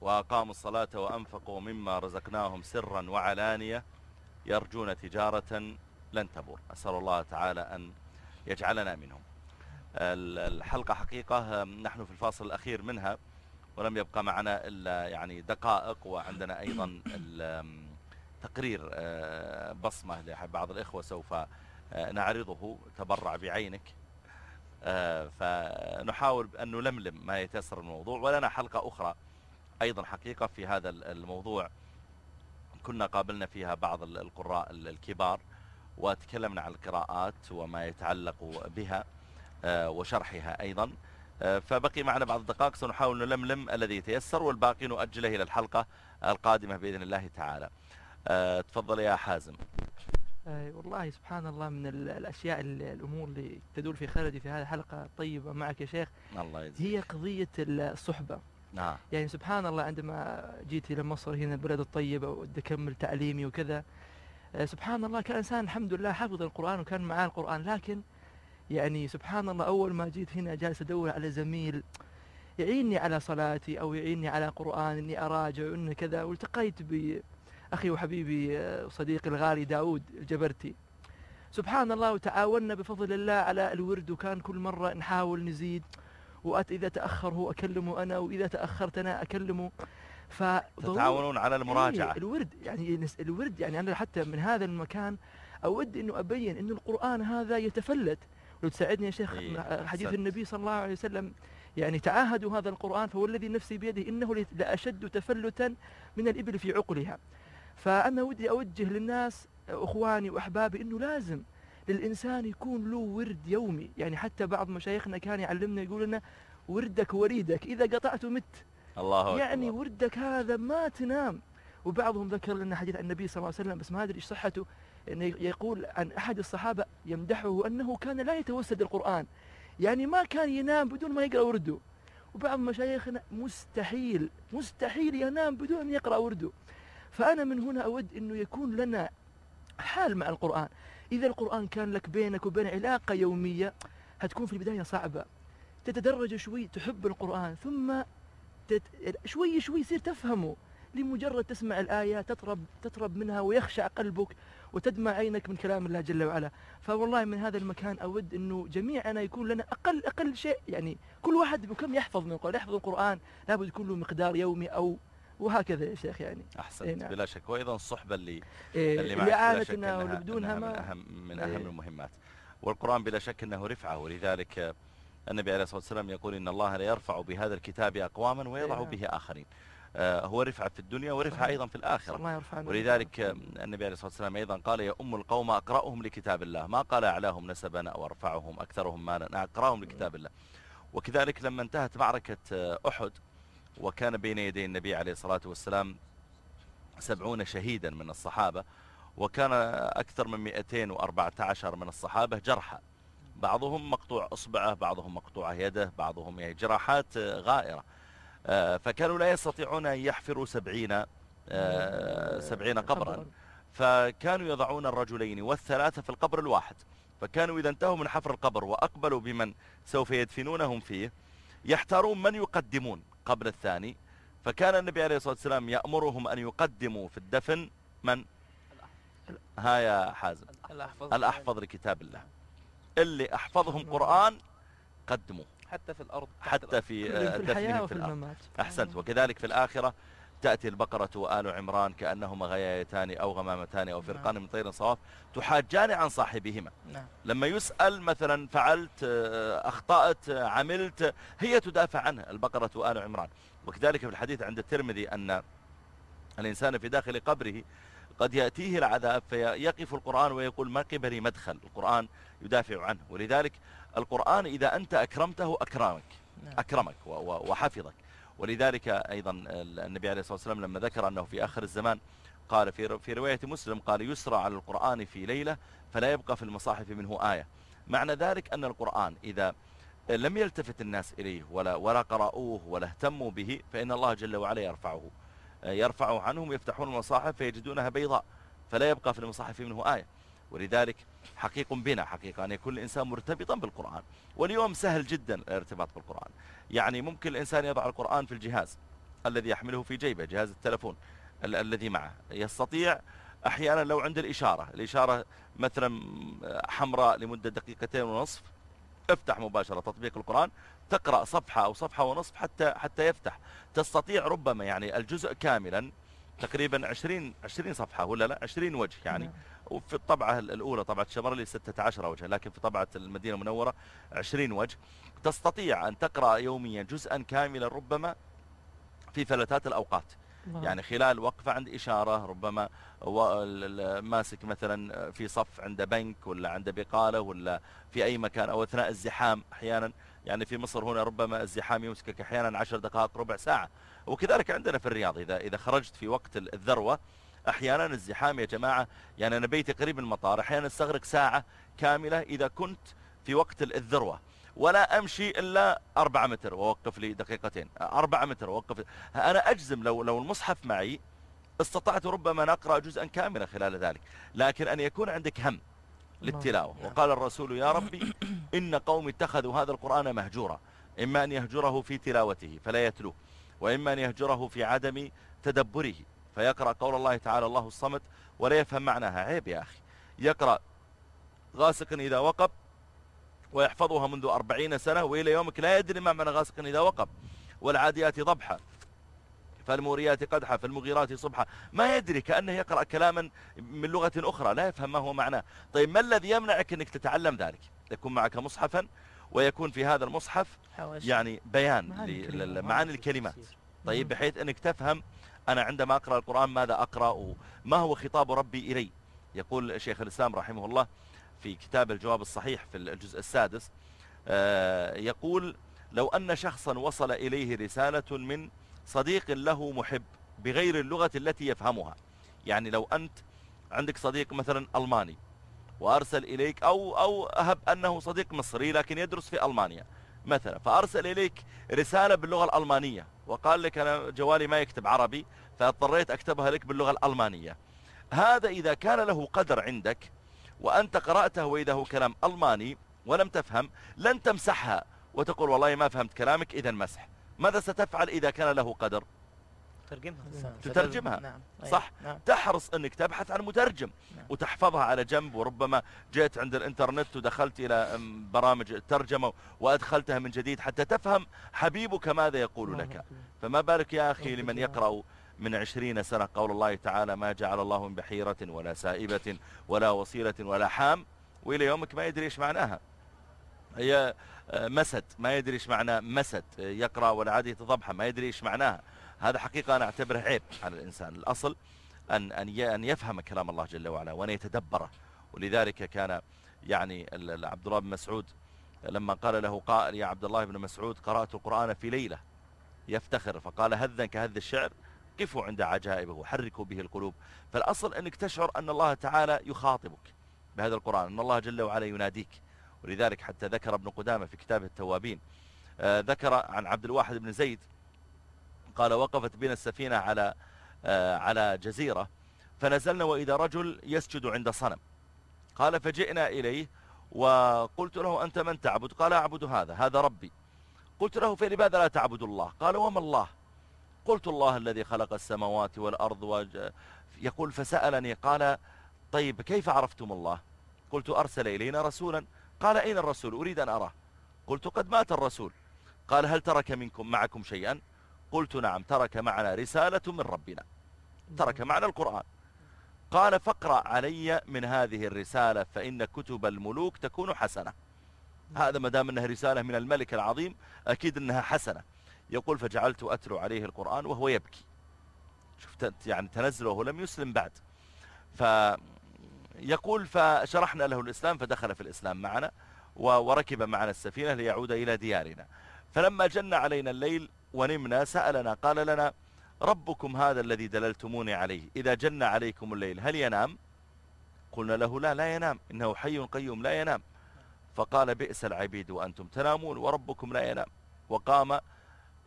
وأقاموا الصلاة وأنفقوا مما رزقناهم سرا وعلانية يرجون تجارة لن تبور. أسأل الله تعالى أن يجعلنا منهم. ال- الحلقة حقيقة نحن في الفاصل الأخير منها ولم يبقى معنا إلا يعني دقائق وعندنا أيضا تقرير آه، بصمة لبعض الإخوة سوف آه، نعرضه. تبرع بعينك. آه، فنحاول أن نلملم ما يتيسر الموضوع ولنا حلقة أخرى أيضا حقيقة في هذا ال- الموضوع. كنا قابلنا فيها بعض ال- القراء ال- الكبار وتكلمنا عن القراءات وما يتعلق بها آه، وشرحها أيضا. آه، فبقي معنا بعض الدقائق سنحاول نلملم الذي يتيسر والباقي نؤجله إلى الحلقة القادمة بإذن الله تعالى. آه، تفضل يا حازم. والله سبحان الله من ال- الأشياء ال- الأمور اللي تدور في خلدي في هذه الحلقة الطيبة معك يا شيخ. الله يجزيك. هي قضية الصحبة. نعم. يعني سبحان الله عندما جيت إلى مصر هنا البلد الطيبة ودي أكمل تعليمي وكذا آه، سبحان الله كان انسان الحمد لله حافظ القرآن وكان معاه القرآن لكن يعني سبحان الله أول ما جيت هنا جالس أدور على زميل يعيني على صلاتي أو يعيني على قرآن إني أراجع وانه كذا والتقيت باخي وحبيبي آه، صديقي الغالي داود الجبرتي. سبحان الله وتعاوننا بفضل الله على الورد وكان كل مرة نحاول نزيد. وأت إذا تأخر هو أكلمه أنا وإذا تأخرت أنا أكلمه فضروري- تتعاونون على المراجعة. إيه الورد يعني الورد يعني أنا حتى من هذا المكان أود أنه أبين أن القرآن هذا يتفلت. لو تساعدني يا شيخ إيه، حديث. النبي صلى الله عليه وسلم يعني تعاهدوا هذا القرآن فوالذي نفسي بيده إنه لأشد تفلتا من الإبل في عقلها. فأنا ودي أوجه للناس أخواني وأحبابي أنه لازم للإنسان يكون له ورد يومي. يعني حتى بعض مشايخنا كان يعلمنا يقول لنا وردك وريدك إذا قطعته مت الله أكبر. يعني وردك هذا ما تنام. وبعضهم ذكر لنا حديث عن النبي صلى الله عليه وسلم بس ما أدري إيش صحته. إنه يقول عن أحد الصحابة يمدحه أنه كان لا يتوسد القرآن. يعني ما كان ينام بدون ما يقرأ ورده وبعض مشايخنا مستحيل مستحيل ينام بدون أن يقرأ ورده فأنا من هنا أود إنه يكون لنا حال مع القرآن. إذا القرآن كان لك بينك وبين علاقة يومية هتكون في البداية صعبة. تتدرج شوي تحب القرآن ثم تت... شوي شوي يصير تفهمه. لمجرد تسمع الآية تطرب تطرب منها ويخشع قلبك وتدمع عينك من كلام الله جل وعلا. فوالله من هذا المكان أود أنه جميعنا يكون لنا أقل أقل شيء. يعني كل واحد بكم يحفظ من القرآن يحفظ القرآن. لابد يكون له مقدار يومي أو وهكذا يا شيخ يعني. أحسنت. إيه نعم. بلا شك. وأيضا الصحبة اللي إيه اللي معك بلا ولبدونها إنها من ما أهم من إيه. المهمات. والقرآن بلا شك أنه رفعة ولذلك النبي عليه الصلاة والسلام يقول إن الله لا يرفع بهذا الكتاب أقواما ويضع إيه. به آخرين. آه، هو رفعة في الدنيا ورفعة. أيضا في الآخرة. الله يرفعنا ولذلك النبي عليه الصلاة والسلام أيضا قال يا أم القوم أقرأهم لكتاب الله. ما قال أعلاهم نسبا أو أرفعهم أكثرهم مالا. أقرأهم لكتاب الله. وكذلك لما انتهت معركة آه، أحد وكان بين يدي النبي عليه الصلاة والسلام سبعون شهيدا من الصحابة وكان أكثر من 214 من الصحابة جرحى. بعضهم مقطوع أصبعه بعضهم مقطوعة يده بعضهم يعني جراحات غائرة. آه، فكانوا لا يستطيعون أن يحفروا سبعين آه، سبعين قبرا. فكانوا يضعون الرجلين والثلاثة في القبر الواحد. فكانوا إذا انتهوا من حفر القبر وأقبلوا بمن سوف يدفنونهم فيه يحتارون من يقدمون. قبل الثاني فكان النبي عليه الصلاة والسلام يأمرهم أن يقدموا في الدفن من؟ ها يا حازم. الأحفظ. الأحفظ لكتاب الله. اللي أحفظهم قرآن قدموا. حتى في الأرض حتى. في في آه، في الأرض. أحسنت. وكذلك في الآخرة تأتي البقرة وآل عمران كأنهما غيايتان أو غمامتان أو فرقان من طير صواف تحاجان عن صاحبهما. نعم. لما يسأل مثلا فعلت آه، أخطأت آه، عملت هي تدافع عنه البقرة وآل عمران. وكذلك في الحديث عند الترمذي أن الإنسان في داخل قبره قد يأتيه العذاب فيقف القرآن ويقول ما قبلي مدخل القرآن يدافع عنه. ولذلك القرآن إذا أنت أكرمته أكرمك. نعم. أكرمك وحفظك. ولذلك أيضا النبي عليه الصلاة والسلام لما ذكر أنه في آخر الزمان قال في في رواية مسلم قال يسرى على القرآن في ليلة فلا يبقى في المصاحف منه آية. معنى ذلك أن القرآن إذا لم يلتفت الناس إليه ولا, ولا قرأوه ولا اهتموا به فإن الله جل وعلا يرفعه. يرفعه عنهم يفتحون المصاحف فيجدونها بيضاء فلا يبقى في المصاحف منه آية. ولذلك حقيق بنا حقيقة أن يكون الإنسان مرتبطا بالقرآن. واليوم سهل جدا الارتباط بالقرآن. يعني ممكن الإنسان يضع القرآن في الجهاز الذي يحمله في جيبه جهاز التلفون ال الذي معه. يستطيع أحيانا لو عند الإشارة الإشارة مثلا حمراء لمدة دقيقتين ونصف افتح مباشرة تطبيق القرآن تقرأ صفحة أو صفحة ونصف حتى حتى يفتح. تستطيع ربما يعني الجزء كاملا تقريبا 20 20 صفحة ولا لا؟ 20 وجه يعني. نعم. وفي الطبعة الأولى طبعة الشمرلي 16 وجه لكن في طبعة المدينة المنورة 20 وجه. تستطيع أن تقرأ يوميا جزءا كاملا ربما في ثلاثات الأوقات. الله. يعني خلال وقفة عند إشارة ربما ماسك مثلا في صف عند بنك ولا عند بقالة ولا في أي مكان أو أثناء الزحام أحيانا. يعني في مصر هنا ربما الزحام يمسكك أحيانا عشر دقائق ربع ساعة. وكذلك عندنا في الرياض إذا, إذا خرجت في وقت ال- الذروة أحيانا الزحام يا جماعة يعني أنا بيتي قريب من المطار أحيانا أستغرق ساعة كاملة إذا كنت في وقت ال- الذروة ولا أمشي إلا أربعة متر وأوقف لي دقيقتين أربعة متر وأوقف. أنا أجزم لو, لو المصحف معي استطعت ربما أن أقرأ جزءا كاملا خلال ذلك لكن أن يكون عندك هم للتلاوة. وقال الرسول يا ربي إن قوم اتخذوا هذا القرآن مهجورا إما أن يهجره في تلاوته فلا يتلوه وإما أن يهجره في عدم تدبره. فيقرأ قول الله تعالى الله الصمد ولا يفهم معناها. عيب يا أخي. يقرأ غاسق إذا وقب ويحفظها منذ أربعين سنة وإلى يومك لا يدري ما معنى غاسق إذا وقب. والعاديات ضبحا فالموريات قدحا فالمغيرات صبحا ما يدري كأنه يقرأ كلاما من لغة أخرى لا يفهم ما هو معناه. طيب ما الذي يمنعك أنك تتعلم ذلك؟ يكون معك مصحفا ويكون في هذا المصحف. يعني بيان معاني. لمعاني الكلمات طيب بحيث أنك تفهم أنا عندما أقرأ القرآن ماذا أقرأ؟ وما هو خطاب ربي إلي؟ يقول شيخ الإسلام رحمه الله في كتاب الجواب الصحيح في الجزء السادس آه، يقول لو أن شخصا وصل إليه رسالة من صديق له محب بغير اللغة التي يفهمها. يعني لو أنت عندك صديق مثلا ألماني وأرسل إليك أو, أو أهب أنه صديق مصري لكن يدرس في ألمانيا مثلا فأرسل إليك رسالة باللغة الألمانية وقال لك أنا جوالي ما يكتب عربي فاضطريت أكتبها لك باللغة الألمانية. هذا إذا كان له قدر عندك وأنت قرأته وإذا هو كلام ألماني ولم تفهم لن تمسحها وتقول والله ما فهمت كلامك إذا مسح. ماذا ستفعل إذا كان له قدر؟ ترجمها تترجمها. نعم. أي، صح. نعم. تحرص أنك تبحث عن مترجم وتحفظها على جنب وربما جئت عند الإنترنت ودخلت إلى برامج الترجمة وأدخلتها من جديد حتى تفهم حبيبك ماذا يقول لك. فما بالك يا أخي لمن يقرأ من عشرين سنة قول الله تعالى ما جعل الله من بحيرة ولا سائبة ولا وصيلة ولا حام وإلى يومك ما يدري إيش معناها. هي آه، مسد ما يدري إيش معناه مسد. يقرأ ولا عاد يتضبحه ما يدري إيش معناها. هذا حقيقة أنا أعتبره عيب على الإنسان. الأصل أن, أن, أن يفهم كلام الله جل وعلا وأن يتدبره. ولذلك كان يعني عبد الله بن مسعود لما قال له قائل يا عبد الله بن مسعود قرأت القرآن في ليلة. يفتخر فقال هذا كهذا الشعر قفوا عند عجائبه وحركوا به القلوب. فالأصل أنك تشعر أن الله تعالى يخاطبك بهذا القرآن أن الله جل وعلا يناديك. ولذلك حتى ذكر ابن قدامة في كتابه التوابين آه، ذكر عن عبد الواحد بن زيد قال وقفت بنا السفينة على آه، على جزيرة فنزلنا وإذا رجل يسجد عند صنم. قال فجئنا إليه وقلت له أنت من تعبد؟ قال أعبد هذا هذا ربي. قلت له فلماذا لا تعبد الله؟ قال وما الله؟ قلت الله الذي خلق السماوات والأرض. يقول فسألني قال طيب كيف عرفتم الله؟ قلت أرسل إلينا رسولا. قال أين الرسول؟ أريد أن أراه. قلت قد مات الرسول. قال هل ترك منكم معكم شيئا؟ قلت نعم ترك معنا رسالة من ربنا. ترك معنا القرآن. قال فاقرأ علي من هذه الرسالة فإن كتب الملوك تكون حسنة. هذا ما دام إنها رسالة من الملك العظيم أكيد أنها حسنة. يقول فجعلت أتلو عليه القرآن وهو يبكي. شفت يعني تنزله لم يسلم بعد. فيقول فشرحنا له الإسلام فدخل في الإسلام معنا وركب معنا السفينة ليعود إلى ديارنا. فلما جن علينا الليل ونمنا. سألنا قال لنا ربكم هذا الذي دللتموني عليه إذا جن عليكم الليل هل ينام؟ قلنا له لا لا ينام إنه حي قيوم لا ينام. فقال بئس العبيد وأنتم تنامون وربكم لا ينام. وقام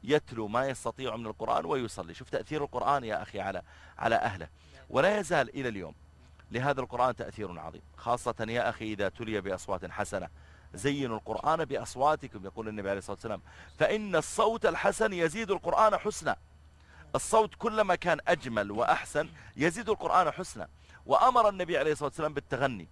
يتلو ما يستطيع من القرآن ويصلي. شوف تأثير القرآن يا أخي على على أهله. ولا يزال إلى اليوم لهذا القرآن تأثير عظيم خاصة يا أخي إذا تلي بأصوات حسنة. زينوا القرآن بأصواتكم يقول النبي عليه الصلاة والسلام. فإن الصوت الحسن يزيد القرآن حسنا. الصوت كلما كان أجمل وأحسن يزيد القرآن حسنا. وأمر النبي عليه الصلاة والسلام بالتغني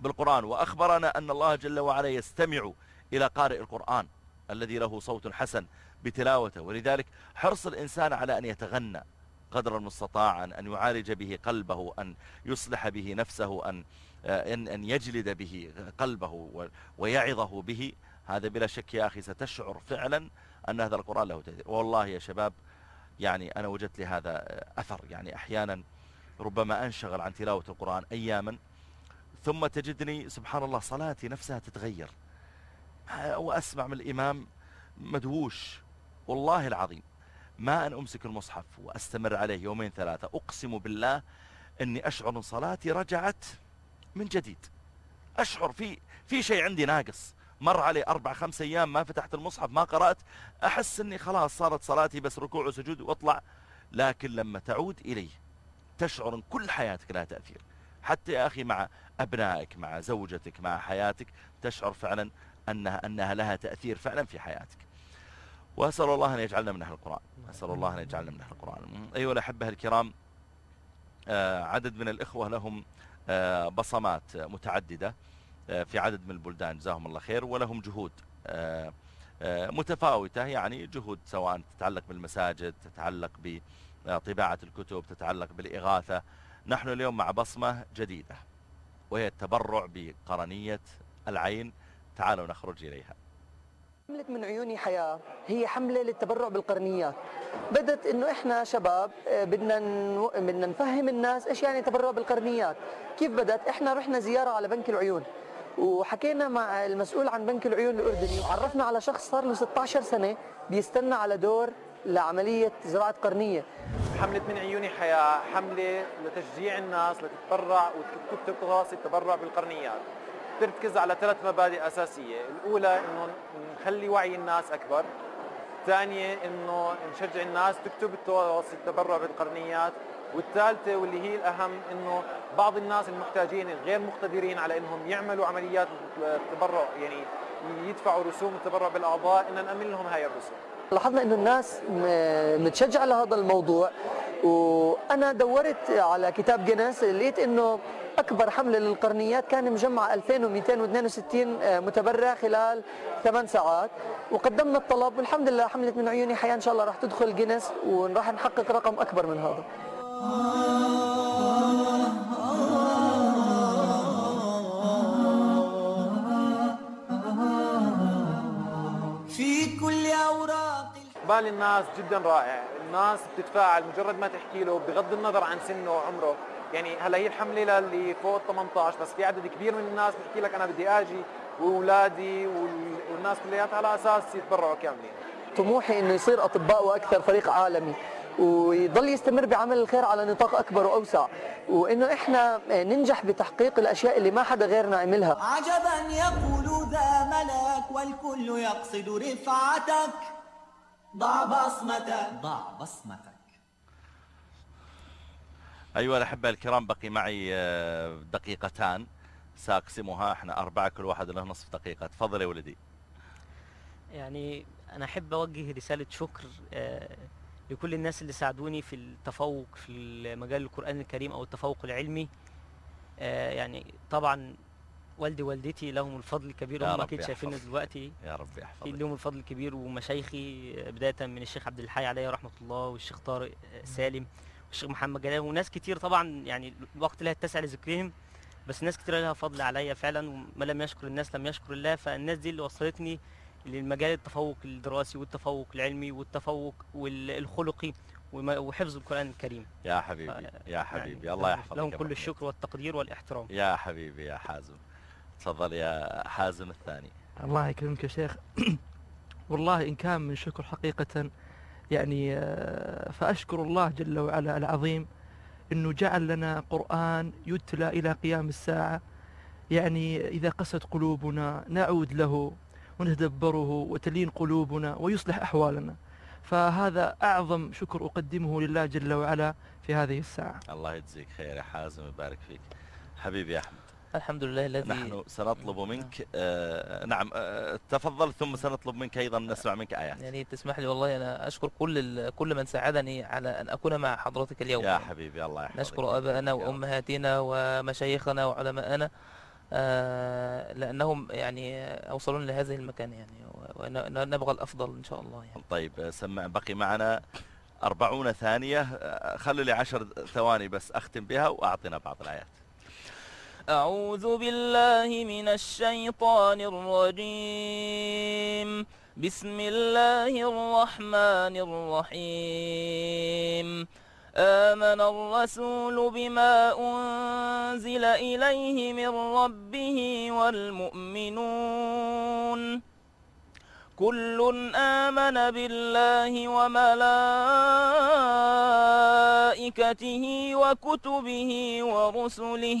بالقرآن وأخبرنا أن الله جل وعلا يستمع إلى قارئ القرآن الذي له صوت حسن بتلاوته. ولذلك حرص الإنسان على أن يتغنى قدر المستطاع أن يعالج به قلبه أن يصلح به نفسه أن أن أن يجلد به قلبه ويعظه به. هذا بلا شك يا أخي ستشعر فعلا أن هذا القرآن له تأثير. والله يا شباب يعني أنا وجدت لي هذا أثر. يعني أحيانا ربما أنشغل عن تلاوة القرآن أياما ثم تجدني سبحان الله صلاتي نفسها تتغير. وأسمع من الإمام مدهوش. والله العظيم ما أن أمسك المصحف وأستمر عليه يومين ثلاثة. أقسم بالله أني أشعر أن صلاتي رجعت من جديد. أشعر في في شيء عندي ناقص. مر علي أربع خمس أيام ما فتحت المصحف ما قرأت. أحس أني خلاص صارت صلاتي بس ركوع وسجود وأطلع. لكن لما تعود إليه تشعر أن كل حياتك لها تأثير. حتى يا أخي مع أبنائك مع زوجتك مع حياتك تشعر فعلا أنها, أنها لها تأثير فعلا في حياتك. وأسأل الله أن يجعلنا من أهل القرآن. أسأل الله أن يجعلنا من أهل القرآن. أيها الأحبة الكرام آه، عدد من الإخوة لهم بصمات متعددة آه، في عدد من البلدان جزاهم الله خير ولهم جهود متفاوتة يعني جهود سواء تتعلق بالمساجد تتعلق بطباعة الكتب تتعلق بالإغاثة. نحن اليوم مع بصمة جديدة وهي التبرع بقرنية العين تعالوا نخرج إليها. حملة من عيوني حياة. هي حملة للتبرع بالقرنيات بدت إنه إحنا شباب آه، بدنا بدنا نفهم الناس إيش يعني تبرع بالقرنيات كيف بدت؟ إحنا رحنا زيارة على بنك العيون. وحكينا مع المسؤول عن بنك العيون الأردني. وعرفنا على شخص صار له 16 سنة بيستنى على دور لعملية زراعة قرنية. حملة من عيوني حياة. حملة لتشجيع الناس لتتبرع وتكتب تواصل التبرع بالقرنيات. تركز على ثلاث مبادئ أساسية. الأولى أنه نخلي وعي الناس أكبر. الثانية أنه نشجع الناس تكتب التواصل التبرع بالقرنيات. والثالثة واللي هي الأهم أنه بعض الناس المحتاجين الغير مقتدرين على أنهم يعملوا عمليات التبرع يعني يدفعوا رسوم التبرع بالأعضاء أن نأمن لهم هاي الرسوم. لاحظنا إنه الناس متشجعة لهذا الموضوع. وأنا دورت على كتاب جينيس لقيت إنه أكبر حمله للقرنيات كان مجمع 2262 متبرع خلال 8 ساعات. وقدمنا الطلب والحمد لله حمله من عيوني. حياة إن شاء الله راح تدخل جينيس وراح نحقق رقم أكبر من هذا. في كل أوراق بال الناس جدا رائع. الناس بتتفاعل مجرد ما تحكي له بغض النظر عن سنه وعمره. يعني هلا هي الحملة للي فوق ال 18 بس في عدد كبير من الناس بيحكي لك أنا بدي آجي وأولادي والناس كلياتها على أساس يتبرعوا كاملين. طموحي إنه يصير أطباء وأكثر فريق عالمي ويضل يستمر بعمل الخير على نطاق أكبر وأوسع. وإنه إحنا ننجح بتحقيق الأشياء اللي ما حدا غيرنا عملها. عجبا يقول ذا ملك والكل يقصد رفعتك. ضع بصمتك. ضع بصمتك. أيها الأحبة الكرام بقي معي آه، دقيقتان سأقسمها. إحنا أربعة كل واحد له نصف دقيقة. تفضل يا ولدي. يعني أنا أحب أوجه رسالة شكر آه، لكل الناس اللي ساعدوني في التفوق في مجال القرآن الكريم أو التفوق العلمي. آه، يعني طبعا والدي ووالدتي لهم الفضل الكبير هم أكيد شايفيني يحفظك. دلوقتي. يا رب يحفظك. لهم الفضل الكبير ومشايخي بداية من الشيخ عبد الحي عليه رحمة الله والشيخ طارق سالم. والشيخ محمد جلال وناس كتير طبعا يعني الوقت لا يتسع لذكرهم بس ناس كتير لها فضل عليا فعلا وما لم يشكر الناس لم يشكر الله. فالناس دي اللي وصلتني للمجال التفوق الدراسي والتفوق العلمي والتفوق والخلقي وما- وحفظ القرآن الكريم. يا حبيبي يا حبيبي. الله يحفظك لهم كل. الشكر والتقدير والإحترام. يا حبيبي يا حازم. تفضل يا حازم الثاني. الله يكرمك يا شيخ. والله إن كان من شكر حقيقة يعني آه، فأشكر الله جل وعلا العظيم أنه جعل لنا قرآن يتلى إلى قيام الساعة. يعني إذا قست قلوبنا نعود له ونتدبره وتلين قلوبنا ويصلح أحوالنا. فهذا أعظم شكر أقدمه لله جل وعلا في هذه الساعة. الله يجزيك خير يا حازم يبارك فيك. حبيبي يا أحمد. الحمد لله الذي نحن سنطلب منك آه نعم آه تفضل ثم سنطلب منك أيضا نسمع منك آيات. يعني تسمح لي والله أنا أشكر كل كل من ساعدني على أن أكون مع حضرتك اليوم. يا حبيبي الله يحفظك. نشكر آباءنا وأمهاتنا ومشايخنا وعلماءنا آه، لأنهم يعني أوصلونا لهذه المكان يعني ونبغى الأفضل إن شاء الله يعني. طيب آه، سمع بقي معنا أربعون ثانية آه، خلي لي عشر ثواني بس أختم بها وأعطنا بعض الآيات. أعوذ بالله من الشيطان الرجيم. بسم الله الرحمن الرحيم. آمن الرسول بما أنزل إليه من ربه والمؤمنون. كل آمن بالله وملائكته وكتبه ورسله.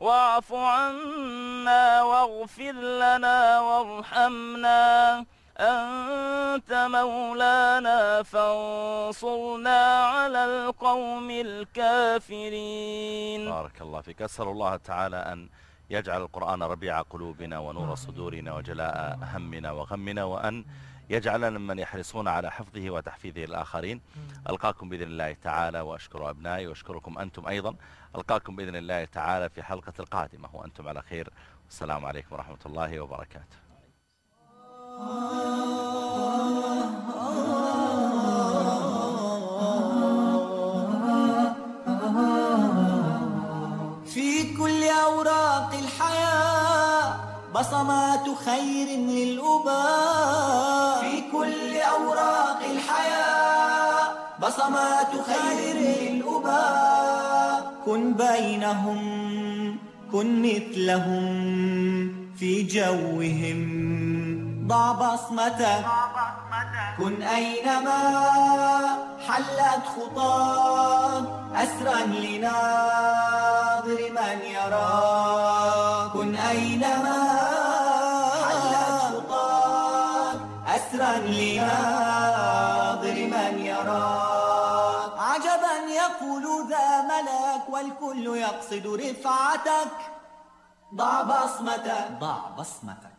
واعف عنا واغفر لنا وارحمنا. أنت مولانا فانصرنا على القوم الكافرين. بارك الله فيك. أسأل الله تعالى أن يجعل القرآن ربيع قلوبنا ونور صدورنا وجلاء همنا وغمنا وأن يجعلنا ممن يحرصون على حفظه وتحفيظه الآخرين ألقاكم بإذن الله تعالى وأشكر أبنائي وأشكركم أنتم أيضا. ألقاكم بإذن الله تعالى في حلقة القادمة. وأنتم على خير. السلام عليكم ورحمة الله وبركاته. في كل أوراق الحياة بصمات خير للأباء في كل أوراق الحياة بصمات خير للأباء كن بينهم كن مثلهم في جوهم. ضع بصمتك كن أينما حلت خطاك أسرا لناظر من يراك كن أينما حلت خطاك أسرا لناظر ملك والكل يقصد رفعتك. ضع بصمتك. ضع بصمتك.